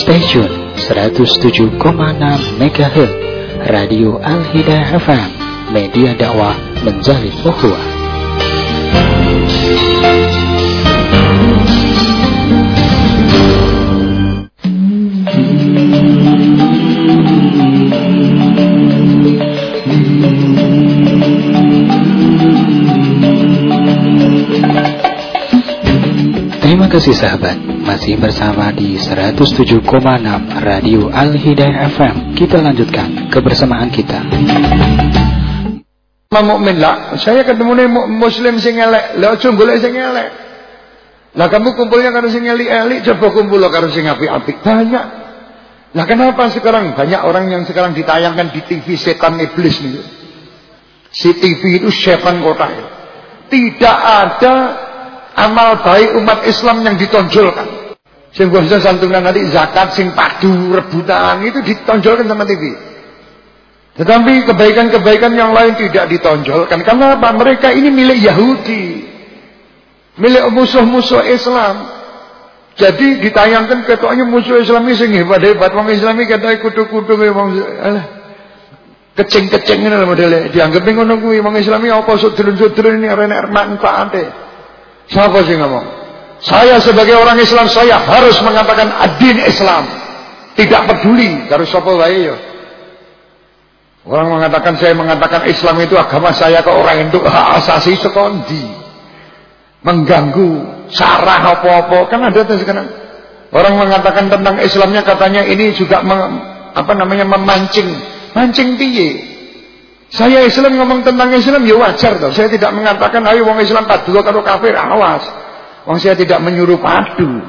Stay tune 107,6 MHz Radio Al-Hidayah FM Media dakwah menjalin ukhuwah. Terima kasih sahabat Masih bersama di 107,6 Radio Al-Hidayah FM Kita lanjutkan kebersamaan kita mukmin lah. Saya ketemu nih muslim sing elek. Lah aja golek sing elek. Lah kamu kumpulnya karo sing elik-elik, coba kumpul karo sing apik-apik. Banyak. Lah kenapa sekarang banyak orang yang sekarang ditayangkan di TV setan iblis nih. Si TV itu setan kota. Tidak ada amal baik umat Islam yang ditonjolkan. Sing biasa santunan nanti zakat sing padu rebutan itu ditonjolkan sama TV. Tetapi kebaikan-kebaikan yang lain tidak ditonjolkan. Karena apa? Mereka ini milik Yahudi. Milik musuh-musuh Islam. Jadi ditayangkan ketoknya musuh Islam ini sing hebat-hebat. Wong Islam ini katanya kutu-kutu. Kecing-kecing ini modelnya. Dianggap ngono kuwi wong Islam ini apa sudrun-sudrun ini renek manfaatnya. Siapa sih ngomong? Saya sebagai orang Islam saya harus mengatakan adin Islam. Tidak peduli karo sapa wae ya. Orang mengatakan saya mengatakan Islam itu agama saya ke orang hak asasi sekondi. Mengganggu sarah apa-apa kan ada tuh sekarang. Orang mengatakan tentang Islamnya katanya ini juga meng, apa namanya memancing. Mancing piye? Saya Islam ngomong tentang Islam ya wajar toh. Saya tidak mengatakan ayo wong Islam padu karo kafir, awas. Wong saya tidak menyuruh padu.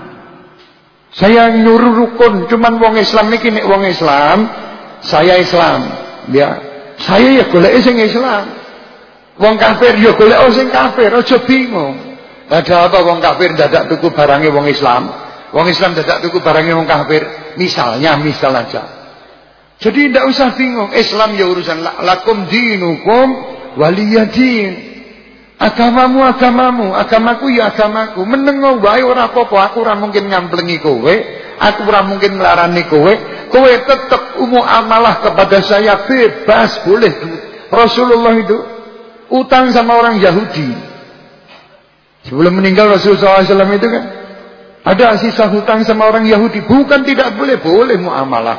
Saya nyuruh rukun, cuman wong Islam niki nek wong Islam, saya Islam. Ya, saya ya golek sing Islam. Wong kafir ya golek sing kafir, aja bingung. Ada apa wong kafir dadak tuku barangnya wong Islam? Wong Islam dadak tuku barangnya wong kafir. Misalnya, misal aja. Jadi tidak usah bingung. Islam ya urusan lakum dinukum waliyadin. Agamamu agamamu, agamaku ya agamaku. Menengo wae ora apa-apa, aku ora mungkin ngamplengi kowe, aku ora mungkin nglarani kowe. Kowe tetap umum amalah kepada saya bebas boleh. Rasulullah itu utang sama orang Yahudi. Sebelum meninggal Rasulullah SAW itu kan ada sisa hutang sama orang Yahudi. Bukan tidak boleh, boleh muamalah.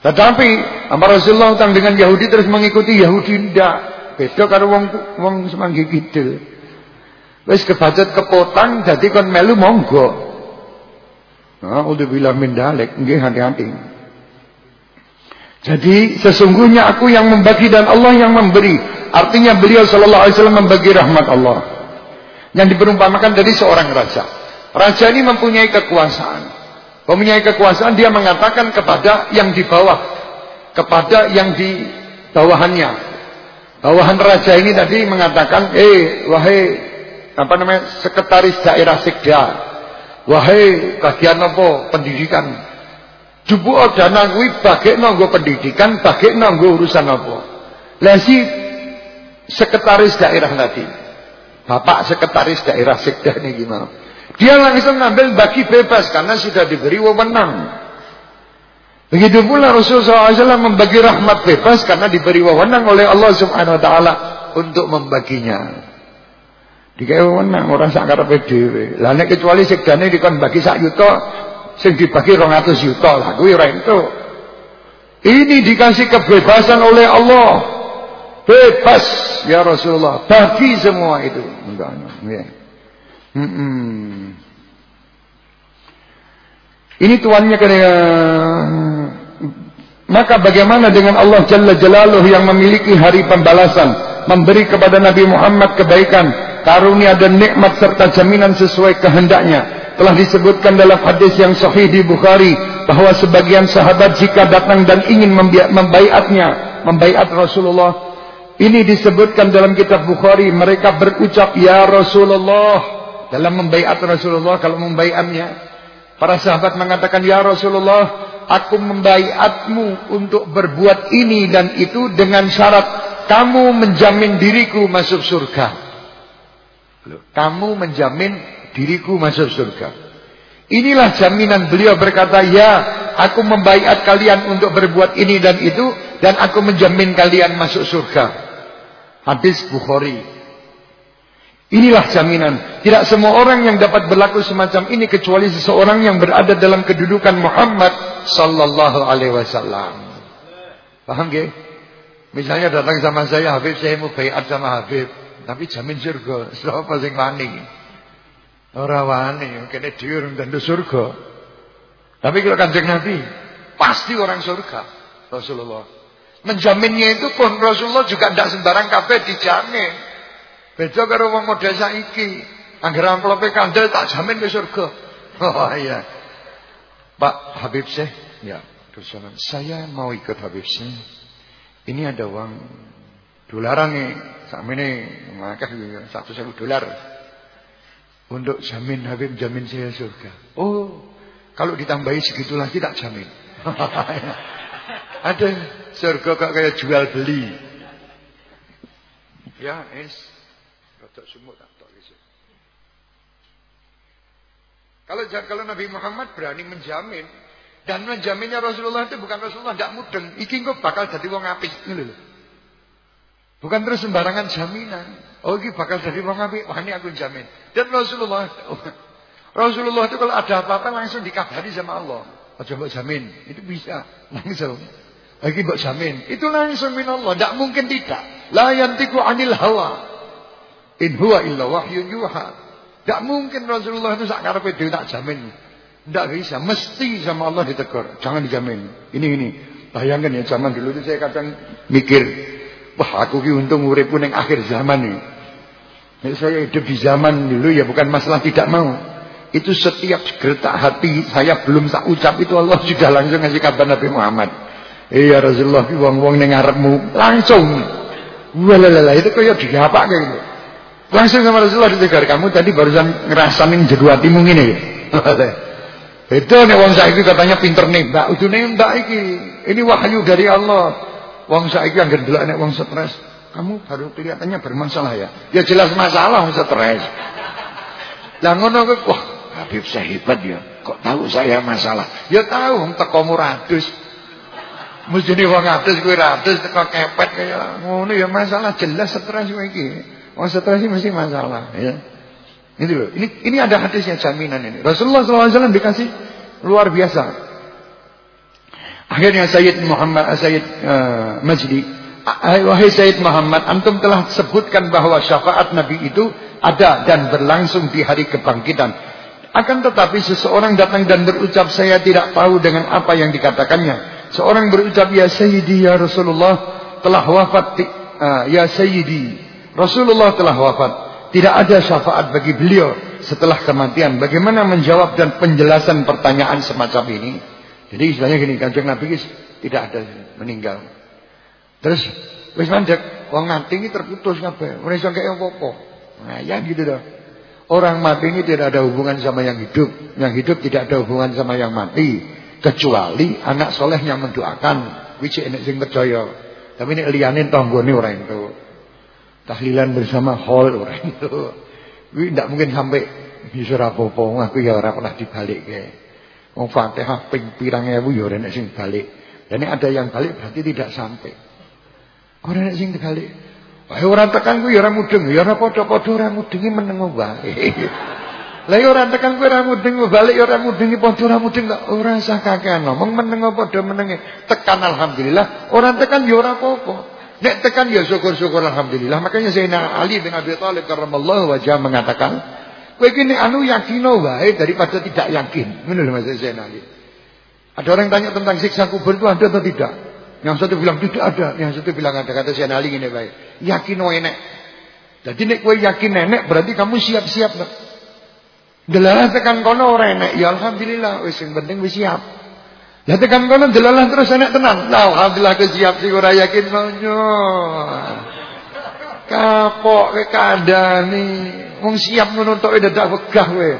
Tetapi Amar Rasulullah utang dengan Yahudi terus mengikuti Yahudi tidak. Beda karo wong wong semanggi kidul. Wis kebacut kepotang jadi kon melu monggo. Nah, udah bilang mendalek, nggih hati-hati. Jadi sesungguhnya aku yang membagi dan Allah yang memberi. Artinya beliau sallallahu alaihi wasallam membagi rahmat Allah. Yang diperumpamakan dari seorang raja. Raja ini mempunyai kekuasaan. Mempunyai kekuasaan dia mengatakan kepada yang di bawah, kepada yang di bawahannya. Bawahan raja ini tadi mengatakan, "Eh, wahai apa namanya? sekretaris daerah Sekda. Wahai bagian apa? Pendidikan. Jubu dana kuwi bagekno nggo pendidikan, bagekno nggo urusan apa?" Lah si sekretaris daerah tadi. Bapak sekretaris daerah Sekda ini gimana? Dia langsung ngambil bagi bebas karena sudah diberi wewenang. Begitu pula Rasulullah SAW membagi rahmat bebas karena diberi wewenang oleh Allah Subhanahu Wa Taala untuk membaginya. Dikai wewenang orang dhewe. Lah nek kecuali sekdane dikon bagi sak yuta sing dibagi 200 yuta lah kuwi ora entuk. Ini dikasih kebebasan oleh Allah. Bebas ya Rasulullah, bagi semua itu. Ya. Hmm. Ini tuannya kena maka bagaimana dengan Allah Jalla Jalaluh yang memiliki hari pembalasan memberi kepada Nabi Muhammad kebaikan karunia dan nikmat serta jaminan sesuai kehendaknya. Telah disebutkan dalam hadis yang sahih di Bukhari bahwa sebagian sahabat jika datang dan ingin membaiatnya membaiat Rasulullah ini disebutkan dalam kitab Bukhari mereka berucap ya Rasulullah dalam membaiat Rasulullah kalau membaiatnya para sahabat mengatakan ya Rasulullah aku membaiatmu untuk berbuat ini dan itu dengan syarat kamu menjamin diriku masuk surga kamu menjamin diriku masuk surga Inilah jaminan beliau berkata, "Ya, aku membaiat kalian untuk berbuat ini dan itu dan aku menjamin kalian masuk surga." Hadis Bukhari. Inilah jaminan. Tidak semua orang yang dapat berlaku semacam ini kecuali seseorang yang berada dalam kedudukan Muhammad sallallahu alaihi wasallam. Paham gak? Misalnya datang sama saya Habib, saya mau baiat sama Habib, tapi jamin surga. Siapa sing wani? Ora wani, kene dhewe urung tentu surga. Tapi kalau Kanjeng Nabi pasti orang surga. Rasulullah. Menjaminnya itu pun Rasulullah juga tidak sembarang kabeh dijamin. Beda karo wong model saiki. Angger amplope kandel tak jamin ke surga. Oh iya. Pak Habib Syekh, ya, dosanan. Saya mau ikut Habib Syekh. Ini ada uang dolaran nih. Sama ini maka satu sewu dolar untuk jamin Habib jamin saya surga. Oh, kalau ditambahi segitu lagi tak jamin. Ada surga kok kayak jual beli. Ya, es. Rotok sumuk tak tok Kalau kalau Nabi Muhammad berani menjamin dan menjaminnya Rasulullah itu bukan Rasulullah tidak mudeng. Iki kok bakal jadi wong apik ngono Bukan terus sembarangan jaminan. Oh ini bakal jadi wong apik. Wah ini aku jamin. Dan Rasulullah Rasulullah itu kalau ada apa-apa langsung dikabari sama Allah. Oh, coba jamin. Itu bisa langsung. Lagi mbok jamin. Itu langsung min Allah. Tidak mungkin tidak. La yantiku anil hawa. In huwa illa wahyun yuha. Tidak mungkin Rasulullah itu sak karepe dhewe tak jamin. Tidak bisa. Mesti sama Allah ditegur. Jangan dijamin. Ini ini. Bayangkan ya zaman dulu itu saya kadang mikir Wah aku ki untung uripku ning akhir zaman nih. Nek saya hidup di zaman dulu ya bukan masalah tidak mau. Itu setiap gertak hati saya belum tak ucap itu Allah sudah langsung ngasih kabar Nabi Muhammad. Iya Rasulullah wong-wong ning ngarepmu langsung. Walalala itu kayak diapa kayak gitu. Langsung sama Rasulullah ditegur kamu tadi barusan ngerasain jeru hatimu. Itu nih wong saiki katanya pinter nembak, udah nembak iki. Ini wahyu dari Allah. Wong saiki anggere delok nek wong stres, kamu baru kelihatannya bermasalah ya. Ya jelas masalah wong stres. Lah ngono kok wah Habib saya hebat ya. Kok tahu saya masalah? Ya tahu wong tekomu ratus. Mesti wong ratus kuwi ratus teko kepet kaya ngono ya masalah jelas stres kowe iki. Wong stres mesti masalah ya. Ini loh. Ini ini ada hadisnya jaminan ini. Rasulullah SAW dikasih luar biasa. Akhirnya Sayyid Muhammad eh, Sayyid uh, Majdi Wahai Sayyid Muhammad Antum telah sebutkan bahwa syafaat Nabi itu Ada dan berlangsung di hari kebangkitan Akan tetapi seseorang datang dan berucap Saya tidak tahu dengan apa yang dikatakannya Seorang berucap Ya Sayyidi Ya Rasulullah Telah wafat uh, Ya Sayyidi Rasulullah telah wafat Tidak ada syafaat bagi beliau Setelah kematian Bagaimana menjawab dan penjelasan pertanyaan semacam ini jadi istilahnya gini, kanjeng Nabi tidak ada meninggal. Terus wis mandek, wong mati ini terputus kabeh. Ora iso kaya apa-apa. Nah, ya gitu dah. Orang mati ini tidak ada hubungan sama yang hidup. Yang hidup tidak ada hubungan sama yang mati. Kecuali anak soleh yang mendoakan. Wicik enek sing percaya. Tapi ini lianin tonggone orang itu. Tahlilan bersama hall orang itu. Wih tidak mungkin sampai bisa apa-apa. Aku ya orang pernah dibalik kayak. Wong Fatihah ping pirang ewu ya ora nek sing balik. Dan ada yang balik berarti tidak sampai. Ora nek sing balik. Wae ora tekan kuwi ya ora mudeng, ya ora padha-padha ora mudengi meneng wae. Lah ya ora tekan kuwi ora mudeng balik ya ora mudengi padha ora mudeng kok ora usah kakean ngomong meneng padha menenge. Tekan alhamdulillah, ora tekan ya ora apa-apa. Nek tekan ya syukur-syukur alhamdulillah. Makanya Sayyidina Ali bin Abi Thalib karramallahu wajah mengatakan, Kowe iki anu yakin wae daripada tidak yakin. Ngono lho Mas Zainal. Ada orang tanya tentang siksa kubur itu ada atau tidak? Yang satu bilang tidak ada, yang satu bilang ada. Kata Zainal Ali ngene wae. Yakin wae nek. Jadi nek kowe yakin nenek berarti kamu siap-siap. Delalah tekan kono ora enek. Ya alhamdulillah wis sing penting wis siap. Ya tekan kono delalah terus enek tenan. Lah alhamdulillah aku siap sing ora yakin monyo. Kapok ke kandhani. Wong siap ngono tok dadak wegah kowe.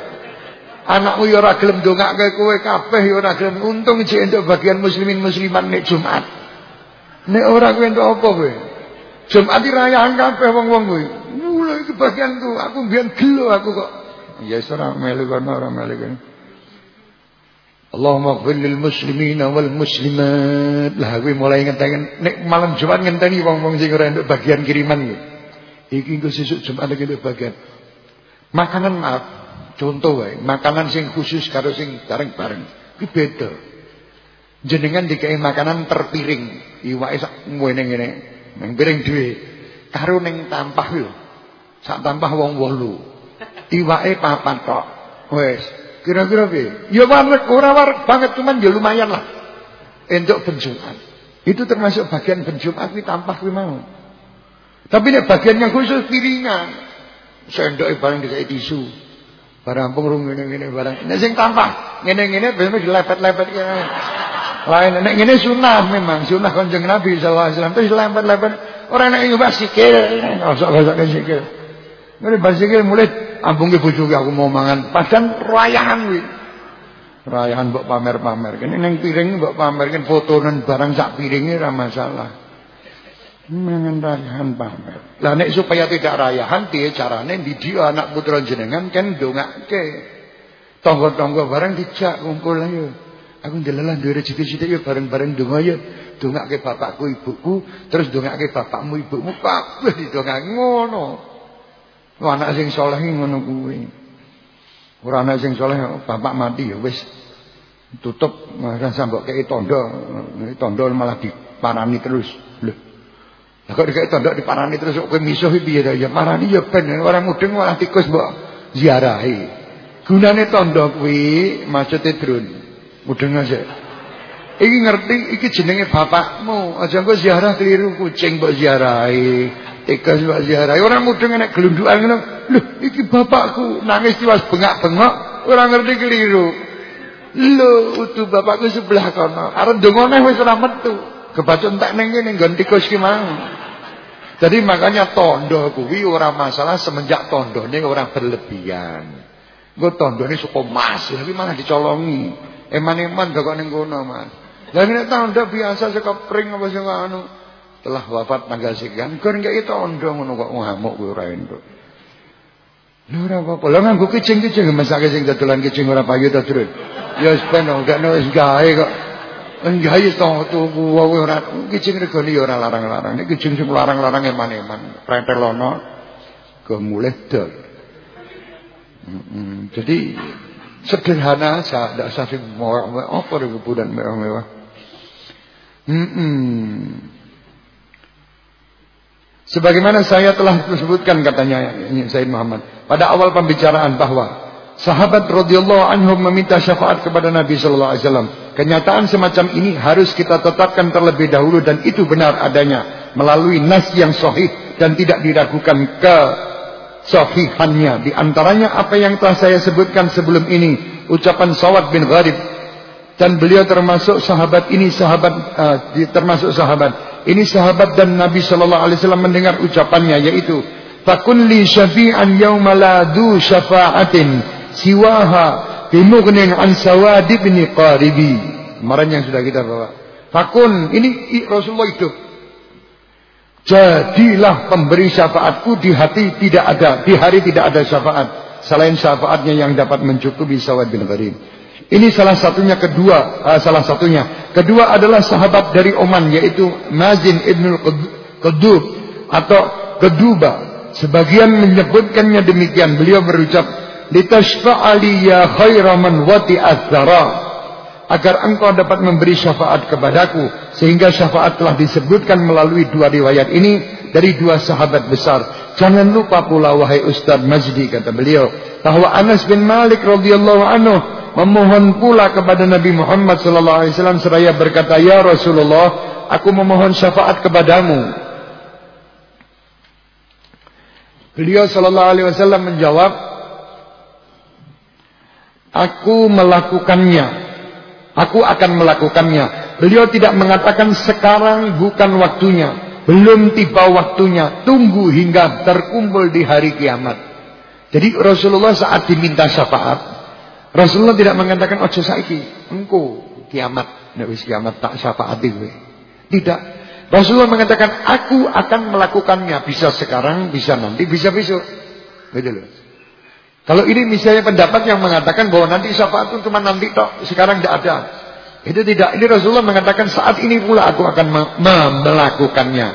Anakmu ya ora gelem ndongake kowe kabeh ya ora gelem. Untung jek entuk bagian muslimin muslimat nek Jumat. Nek ora kowe entuk apa kowe? Jumat dirayakan kabeh wong-wong kowe. Mulai iki bagianku, aku mbiyen gelo aku kok. Ya wis ora melu kono ora melu kono. Allahumma ighfir lil muslimina wal muslimat. Lah kuwi mulai ngenteni nek malam Jumat ngenteni wong-wong sing ora entuk bagian kiriman iki. Iki engko sesuk Jumat entuk bagian. Makanan maaf, contoh wae, makanan sing khusus karo sing bareng-bareng. Iki beda. Jenengan dikai makanan per piring, iwake sak ngene ngene. Nang piring dhewe. Karo ning tampah lho. Sak tampah wong 8. Iwake papat tok. Wes, Kira-kira piye? Ya warek, ora warek banget cuman ya lumayan lah. Entuk benjukan. Itu termasuk bagian benjukan kuwi tampah kuwi mau. Tapi nek bagian yang khusus piringan. Sendoke barang dikai tisu. Barang pengrung ngene-ngene barang. Nek sing tampah ngene-ngene biasanya dilepet-lepet kene. Lain nek ngene sunah memang, sunah Kanjeng Nabi sallallahu alaihi wasallam terus lepet-lepet. Ora nek nyubah sikil, osok-osok sikil. Ngene mulai ambunge bojoku aku mau mangan. Padahal rayahan kuwi. Rayahan mbok pamer-pamer. Kene ning piring mbok pamerken fotonen barang sak piringe ora masalah. Mangan rayahan pamer. Lah nek supaya tidak rayahan piye carane didik anak putra jenengan kan ndongake. Tonggo-tonggo barang dijak kumpul ayo. Aku ndelalah duwe rezeki sithik ya bareng-bareng donga ya. Dongake bapakku ibuku, terus dongake bapakmu ibumu kabeh didongake ngono. Anak sing saleh ngono kuwi. Ora anak sing saleh bapak mati ya wis tutup rasa mbok kei tondo, tondo malah diparani terus. Lho. Lah kok dikek tondo diparani terus kok kowe misuh piye ya? Parani ya ben orang mudeng malah tikus mbok ziarahi. Gunane tondo kuwi maksude drun. Mudeng aja. Iki ngerti iki jenenge bapakmu. Aja engko ziarah keliru kucing mbok ziarahi. Tiga sebab ziarah. Orang mudeng nek gelundukan ngono. Lho, iki bapakku nangis tiwas bengak-bengok, ora ngerti keliru. Lho, utuh bapakku sebelah kono. Arep ndongone wis ora metu. Kebaca entek ning kene nggon tikus ki. Jadi makanya tondo kuwi ora masalah semenjak tondone ora berlebihan. Engko tondone suka mas, tapi malah dicolongi. Eman-eman kok ning kono, Mas. Lah nek tondo biasa saka pring apa sing anu telah wafat tanggal sekian kon gak itu ondo ngono kok ngamuk kowe ora entuk lho ora apa-apa. Lho nganggo kicing-kicing mesake sing dodolan kicing ora payu to Drun ya wis ben gak no wis gawe kok. Enggak ya to tuku wae ora kicing regane ya ora larang-larang. Nek kicing sing larang-larang eman-eman pretelono kemulih dol jadi sederhana saja tidak usah sing apa ribuan mewah-mewah? Hmm Sebagaimana saya telah sebutkan katanya Said Muhammad pada awal pembicaraan bahwa sahabat radhiyallahu anhum meminta syafaat kepada Nabi sallallahu alaihi wasallam. Kenyataan semacam ini harus kita tetapkan terlebih dahulu dan itu benar adanya melalui nas yang sahih dan tidak diragukan ke sahihannya. Di antaranya apa yang telah saya sebutkan sebelum ini, ucapan Sawad bin Gharib dan beliau termasuk sahabat ini sahabat uh, termasuk sahabat ini sahabat dan Nabi sallallahu alaihi wasallam mendengar ucapannya yaitu fakun li syafi'an yauma la du syafa'atin siwaha bimughnin an sawad bin qaribi. Kemarin yang sudah kita bawa. Fakun ini Rasulullah hidup. Jadilah pemberi syafaatku di hati tidak ada, di hari tidak ada syafaat selain syafaatnya yang dapat mencukupi Sawad bin Gharib. Ini salah satunya kedua, uh, salah satunya. Kedua adalah sahabat dari Oman yaitu Mazin ibnul Qudub atau Keduba. Sebagian menyebutkannya demikian. Beliau berucap, "Litashfa'ali ya khairaman wati azhara." Agar engkau dapat memberi syafaat kepadaku sehingga syafaat telah disebutkan melalui dua riwayat ini dari dua sahabat besar. Jangan lupa pula wahai Ustaz Majdi kata beliau bahwa Anas bin Malik radhiyallahu anhu memohon pula kepada Nabi Muhammad sallallahu alaihi wasallam seraya berkata, "Ya Rasulullah, aku memohon syafaat kepadamu." Beliau sallallahu alaihi wasallam menjawab, "Aku melakukannya. Aku akan melakukannya." Beliau tidak mengatakan sekarang bukan waktunya, belum tiba waktunya, tunggu hingga terkumpul di hari kiamat. Jadi Rasulullah saat diminta syafaat, Rasulullah tidak mengatakan ojo saiki, engko kiamat, nek wis kiamat tak syafaati kowe. Tidak. Rasulullah mengatakan aku akan melakukannya bisa sekarang, bisa nanti, bisa besok. Gitu. Kalau ini misalnya pendapat yang mengatakan bahwa nanti syafaat itu cuma nanti tok, sekarang tidak ada. Itu tidak. Ini Rasulullah mengatakan saat ini pula aku akan melakukannya.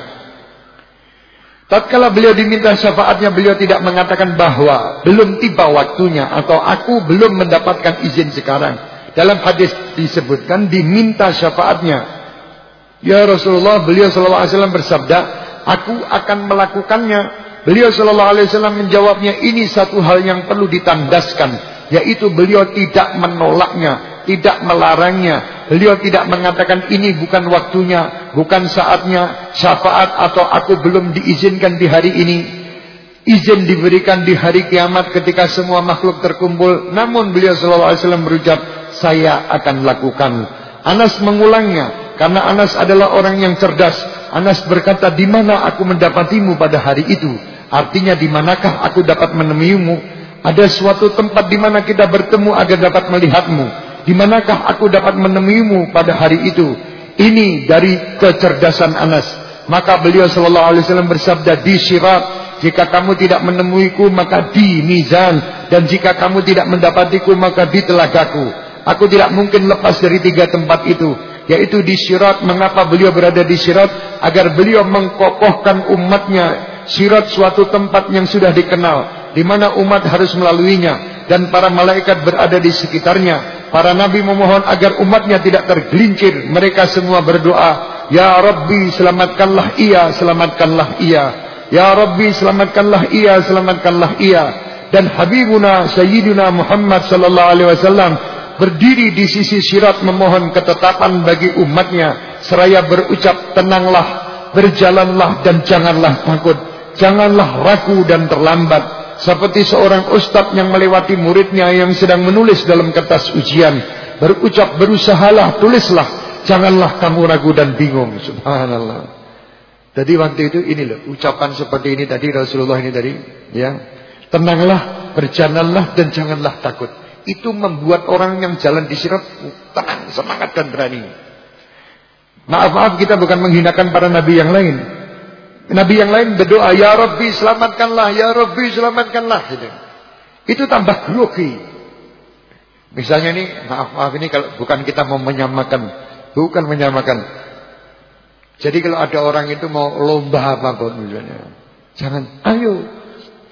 Tatkala beliau diminta syafaatnya, beliau tidak mengatakan bahwa belum tiba waktunya atau aku belum mendapatkan izin sekarang. Dalam hadis disebutkan diminta syafaatnya. Ya Rasulullah, beliau sallallahu alaihi wasallam bersabda, aku akan melakukannya. Beliau sallallahu alaihi wasallam menjawabnya, ini satu hal yang perlu ditandaskan, yaitu beliau tidak menolaknya, tidak melarangnya. Beliau tidak mengatakan ini bukan waktunya, bukan saatnya, syafaat atau aku belum diizinkan di hari ini. Izin diberikan di hari kiamat ketika semua makhluk terkumpul. Namun beliau sallallahu alaihi wasallam berucap, saya akan lakukan. Anas mengulangnya karena Anas adalah orang yang cerdas. Anas berkata, "Di mana aku mendapatimu pada hari itu?" Artinya, "Di manakah aku dapat menemuimu?" Ada suatu tempat di mana kita bertemu agar dapat melihatmu. Di manakah aku dapat menemuimu pada hari itu? Ini dari kecerdasan Anas. Maka beliau sallallahu alaihi wasallam bersabda di Syirat, jika kamu tidak menemuiku maka di Mizan dan jika kamu tidak mendapatiku maka di telagaku. Aku tidak mungkin lepas dari tiga tempat itu, yaitu di Syirat. Mengapa beliau berada di Syirat? Agar beliau mengkokohkan umatnya. Syirat suatu tempat yang sudah dikenal, di mana umat harus melaluinya dan para malaikat berada di sekitarnya Para nabi memohon agar umatnya tidak tergelincir. Mereka semua berdoa, Ya Rabbi selamatkanlah ia, selamatkanlah ia. Ya Rabbi selamatkanlah ia, selamatkanlah ia. Dan Habibuna Sayyidina Muhammad sallallahu alaihi wasallam berdiri di sisi sirat memohon ketetapan bagi umatnya seraya berucap tenanglah, berjalanlah dan janganlah takut. Janganlah ragu dan terlambat. Seperti seorang ustadz yang melewati muridnya yang sedang menulis dalam kertas ujian. Berucap, berusahalah, tulislah. Janganlah kamu ragu dan bingung. Subhanallah. Jadi waktu itu ini loh, ucapan seperti ini tadi Rasulullah ini tadi, ya. Tenanglah, berjalanlah dan janganlah takut. Itu membuat orang yang jalan di sirat tenang, semangat dan berani. Maaf-maaf kita bukan menghinakan para nabi yang lain. Nabi yang lain berdoa, Ya Rabbi selamatkanlah, Ya Rabbi selamatkanlah. Gitu. Itu tambah grogi. Misalnya ini, maaf, maaf ini kalau bukan kita mau menyamakan, bukan menyamakan. Jadi kalau ada orang itu mau lomba apa pun misalnya, jangan, ayo,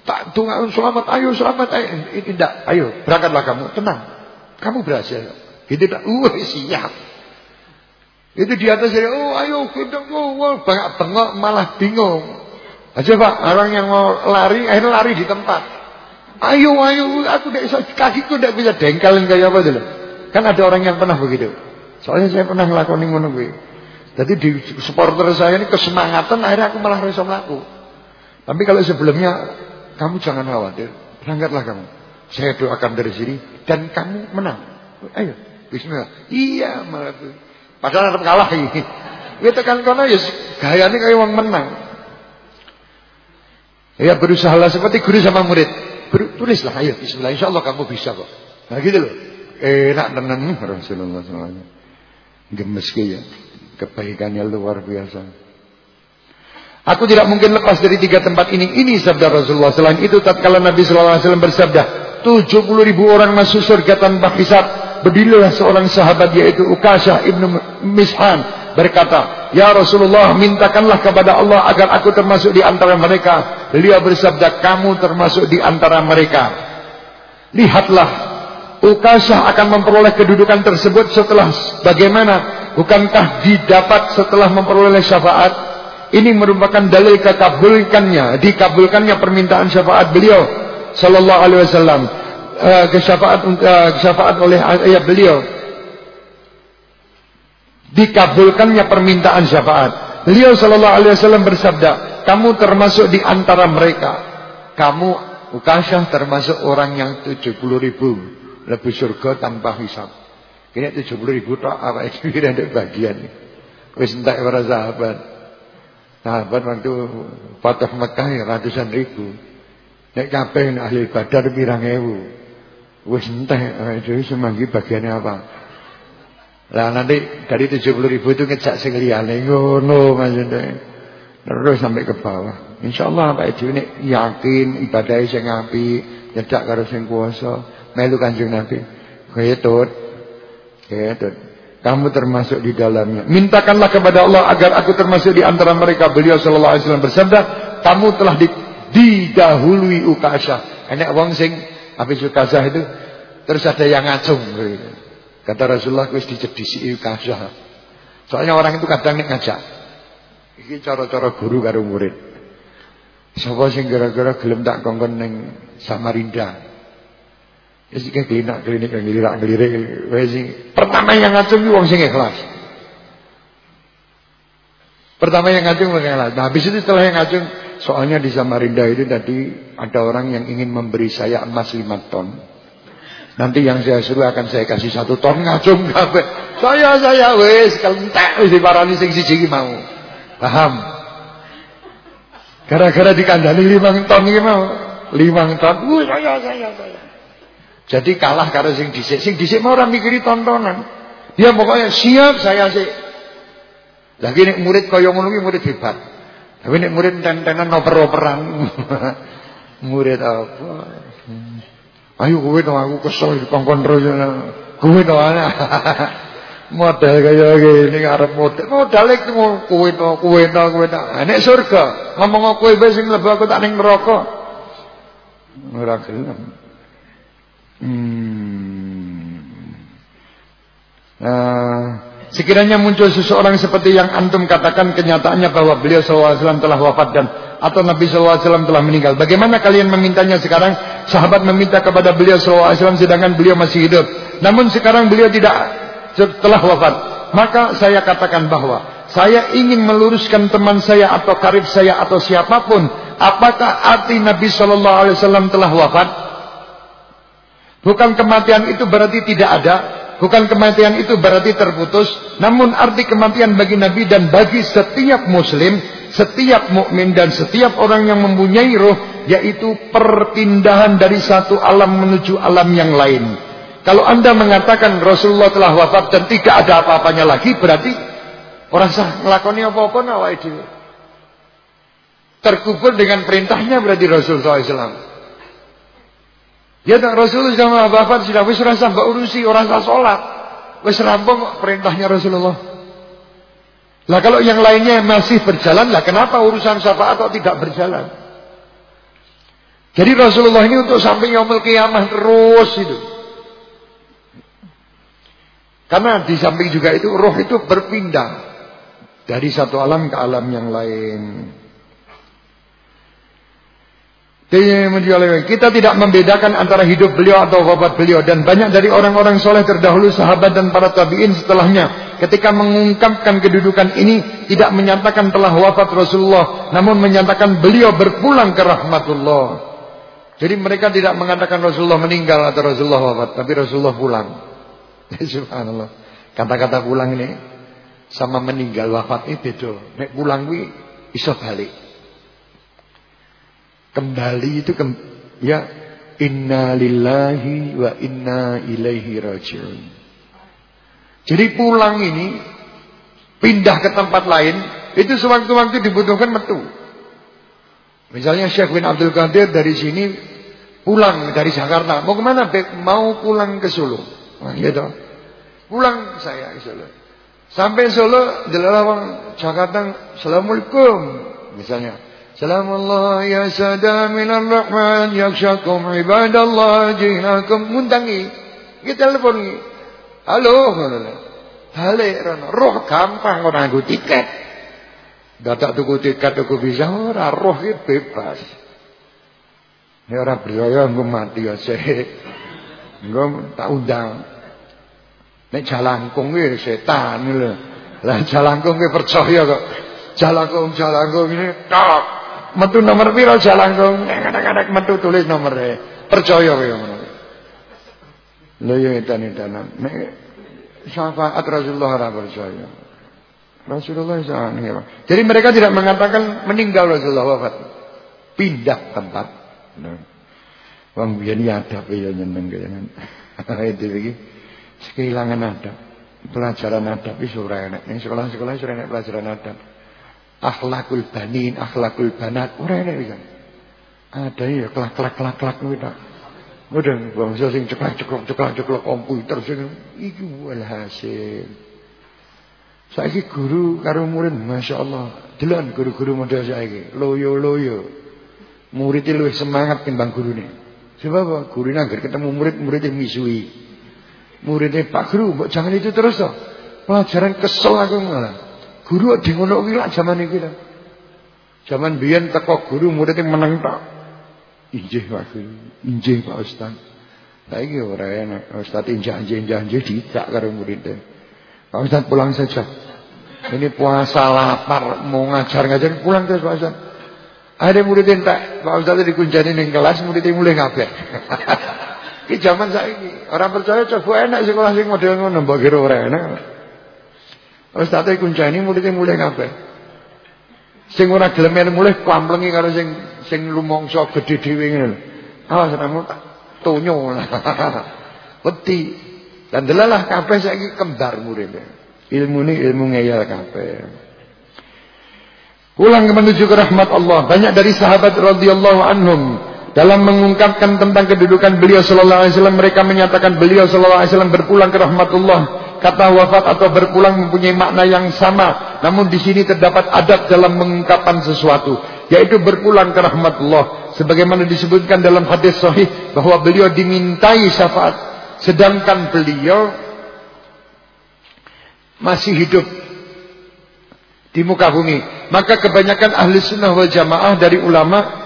tak tunggu selamat, ayo selamat, ayo. Tidak, ayo berangkatlah kamu, tenang, kamu berhasil. Gitu tak, uh siap. Itu di atas saya, oh ayo kita oh, oh, bengak bengok malah bingung. Aja pak, orang yang mau lari, akhirnya lari di tempat. Ayo, ayo, aku tidak bisa, kakiku tidak bisa dengkalin kayak apa dulu. Kan ada orang yang pernah begitu. Soalnya saya pernah ngelakuin ngono gue. Jadi di supporter saya ini kesemangatan, akhirnya aku malah rasa melaku. Tapi kalau sebelumnya, kamu jangan khawatir, berangkatlah kamu. Saya doakan dari sini dan kamu menang. Ayo, Bismillah. Iya, malah Padahal tetap kalah iki. Ya tekan kono ya gayane kaya wong menang. Ya berusahalah seperti guru sama murid. Tulislah ayo bismillah insyaallah kamu bisa kok. Nah gitu loh. Enak tenan Rasulullah SAW. Gemes ya. Kebaikannya luar biasa. Aku tidak mungkin lepas dari tiga tempat ini. Ini sabda Rasulullah. Selain itu, tatkala Nabi SAW bersabda, 70 ribu orang masuk surga tanpa hisab. Berdirilah seorang sahabat yaitu Ukashah ibnu Mishan berkata, Ya Rasulullah mintakanlah kepada Allah agar aku termasuk di antara mereka. Beliau bersabda, kamu termasuk di antara mereka. Lihatlah, Ukashah akan memperoleh kedudukan tersebut setelah bagaimana? Bukankah didapat setelah memperoleh syafaat? Ini merupakan dalil kekabulkannya, dikabulkannya permintaan syafaat beliau sallallahu alaihi wasallam kesyafaat uh, kesyafaat oleh ayah beliau dikabulkannya permintaan syafaat. Beliau sallallahu alaihi wasallam bersabda, "Kamu termasuk di antara mereka. Kamu Ukasyah termasuk orang yang 70 ribu lebih surga tanpa hisab. Kini 70 ribu tak apa itu kira ada bagian. Wis entek para sahabat. Sahabat waktu Fatah Mekah ya ratusan ribu. Nek kabeh ahli badar pirang ewu. Wis enteh dhewe semanggi bagiannya apa. Lah nanti dari 70 ribu itu ngejak sing liyane ngono maksudnya. Terus sampai ke bawah. Insyaallah Pak Edi ini yakin ibadahnya sing apik, nyedak karo sing kuwasa, melu Kanjeng Nabi. Ketut. Ketut. Kamu termasuk di dalamnya. Mintakanlah kepada Allah agar aku termasuk di antara mereka. Beliau sallallahu alaihi wasallam bersabda, kamu telah di, didahului Ukasha. Enak wong sing habis Ukasha itu terus ada yang ngacung Kata Rasulullah wis dicedhisi Ukasha. Soalnya orang itu kadang nek ngajak. Iki cara-cara guru karo murid. Sapa sing gara-gara gelem tak kongkon ning Samarinda. Ya sik klinik klinik ngelirak ngelirik wis pertama yang ngacung wong sing ikhlas. Pertama yang ngacung ikhlas. Nah, habis itu setelah yang ngacung soalnya di Samarinda itu tadi ada orang yang ingin memberi saya emas 5 ton. Nanti yang saya suruh akan saya kasih satu ton ngacung kabeh. Saya saya wis kentek wis diparani sing siji mau. Paham? Gara-gara dikandani 5 ton iki mau. 5 ton. Wuh saya saya saya. Jadi kalah karo sing dhisik. Sing dhisik mau ora mikiri tontonan. Dia pokoknya siap saya sih. Lagi nek murid kaya ngono murid hebat. Tapi nek murid ten-tenan oper-operan. murid apa? Ayo kowe to aku kesel dikongkon terus. Kowe to ana. modal kaya ngene arep modal. Modal iku kowe to, kowe to, kowe to. Nek surga ngomong kowe wis sing mlebu aku tak ning neraka. Ora. Hmm. Nah, sekiranya muncul seseorang seperti yang antum katakan kenyataannya bahwa beliau SAW telah wafat dan atau Nabi SAW telah meninggal. Bagaimana kalian memintanya sekarang? Sahabat meminta kepada beliau SAW sedangkan beliau masih hidup. Namun sekarang beliau tidak telah wafat. Maka saya katakan bahwa saya ingin meluruskan teman saya atau karib saya atau siapa pun. Apakah arti Nabi SAW telah wafat? Bukan kematian itu berarti tidak ada. Bukan kematian itu berarti terputus. Namun arti kematian bagi Nabi dan bagi setiap muslim. Setiap mukmin dan setiap orang yang mempunyai roh. Yaitu perpindahan dari satu alam menuju alam yang lain. Kalau anda mengatakan Rasulullah telah wafat dan tidak ada apa-apanya lagi. Berarti orang sah ngelakoni apa-apa nawai Terkubur dengan perintahnya berarti Rasulullah SAW. Ya tak Rasulullah sudah wafat sudah wis ora mbak urusi orang sah salat. Wis rampung perintahnya Rasulullah. Lah kalau yang lainnya masih berjalan lah kenapa urusan syafaat atau tidak berjalan? Jadi Rasulullah ini untuk sampai yaumul kiamah terus itu. Karena di samping juga itu roh itu berpindah dari satu alam ke alam yang lain. Kita tidak membedakan antara hidup beliau atau wafat beliau dan banyak dari orang-orang soleh terdahulu sahabat dan para tabiin setelahnya ketika mengungkapkan kedudukan ini tidak menyatakan telah wafat Rasulullah namun menyatakan beliau berpulang ke rahmatullah. Jadi mereka tidak mengatakan Rasulullah meninggal atau Rasulullah wafat tapi Rasulullah pulang. Subhanallah. Kata-kata pulang ini sama meninggal wafat itu. Nek pulang kuwi iso balik. Kembali itu kem, ya inna lillahi wa inna ilaihi rajiun. Jadi pulang ini pindah ke tempat lain itu sewaktu-waktu dibutuhkan metu. Misalnya Syekh bin Abdul Qadir dari sini pulang dari Jakarta. Mau ke mana? Mau pulang ke Solo. Nah, gitu. Pulang saya ke Solo. Sampai Solo, jalan Jakarta, Assalamualaikum. Misalnya. سلام الله يا سادة من الرحمن يخشاكم عباد الله جيناكم muntangi kita telepon halo balik rono roh gampang ora nganggo tiket dadak tuku tiket tuku visa ora roh iki bebas ini ora berjaya engko mati ya sik engko tak undang nek jalangkung iki setan lho lah jalangkung ki percaya kok jalangkung jalangkung ini tok metu nomor piro jalangkung kadang-kadang metu tulis nomornya. Percaya kowe ngono. Lho ya edan-edanan. Nek syafaat Rasulullah percaya. Rasulullah SAW jadi mereka tidak mengatakan meninggal Rasulullah wafat. Pindah tempat. Wong biyen ya adab ya nyeneng kan itu iki. Kehilangan adab. Pelajaran adab itu ora enak. Sekolah-sekolah ora enak pelajaran adab akhlakul banin, akhlakul banat, ora enek iki. Ada ya kelak-kelak kelak-kelak kuwi tok. Udah bangsa sing ceklak-ceklok ceklak-ceklok komputer sing iki walhasil. Saiki guru karo murid Masya Allah Delon guru-guru model saiki. Loyo-loyo. Muridnya lebih semangat timbang gurune. Sebab apa? Guru ini ketemu murid Muridnya misui. Muridnya Pak Guru jangan itu terus toh Pelajaran kesel aku malah Guru di ngono kuwi zaman iki lho. Zaman biyen teko guru muridnya meneng tok. Injih Pak Guru, injih Pak Ustaz. Saiki ora enak. Ustaz injah-injah-injah tidak karo muridnya. Pak Ustaz pulang saja. Ini puasa lapar mau ngajar-ngajar pulang terus Pak Ustaz. Ada murid entek, Pak Ustaz dikuncani ning kelas murid mulai kabeh. Iki zaman saiki, orang percaya coba enak sekolah sing model ngono mbok kira ora enak. Ustaz kuncani murid mulai kabeh. Sing ora gelem mulai kamplengi karo sing sing lumangsa gedhe dhewe ngene. Awas ramu tonyo. Wedi. Dan delalah kabeh saiki kembar. Ilmu ini ilmu ngeyel kabeh. Pulang menuju ke rahmat Allah. Banyak dari sahabat radhiyallahu anhum dalam mengungkapkan tentang kedudukan beliau sallallahu alaihi wasallam mereka menyatakan beliau sallallahu alaihi wasallam berpulang ke rahmatullah. Kata wafat atau berpulang mempunyai makna yang sama. Namun di sini terdapat adab dalam mengungkapkan sesuatu, yaitu berpulang ke rahmatullah. Sebagaimana disebutkan dalam hadis sahih bahwa beliau dimintai syafaat, sedangkan beliau masih hidup di muka bumi. Maka kebanyakan ahli sunnah wal jamaah dari ulama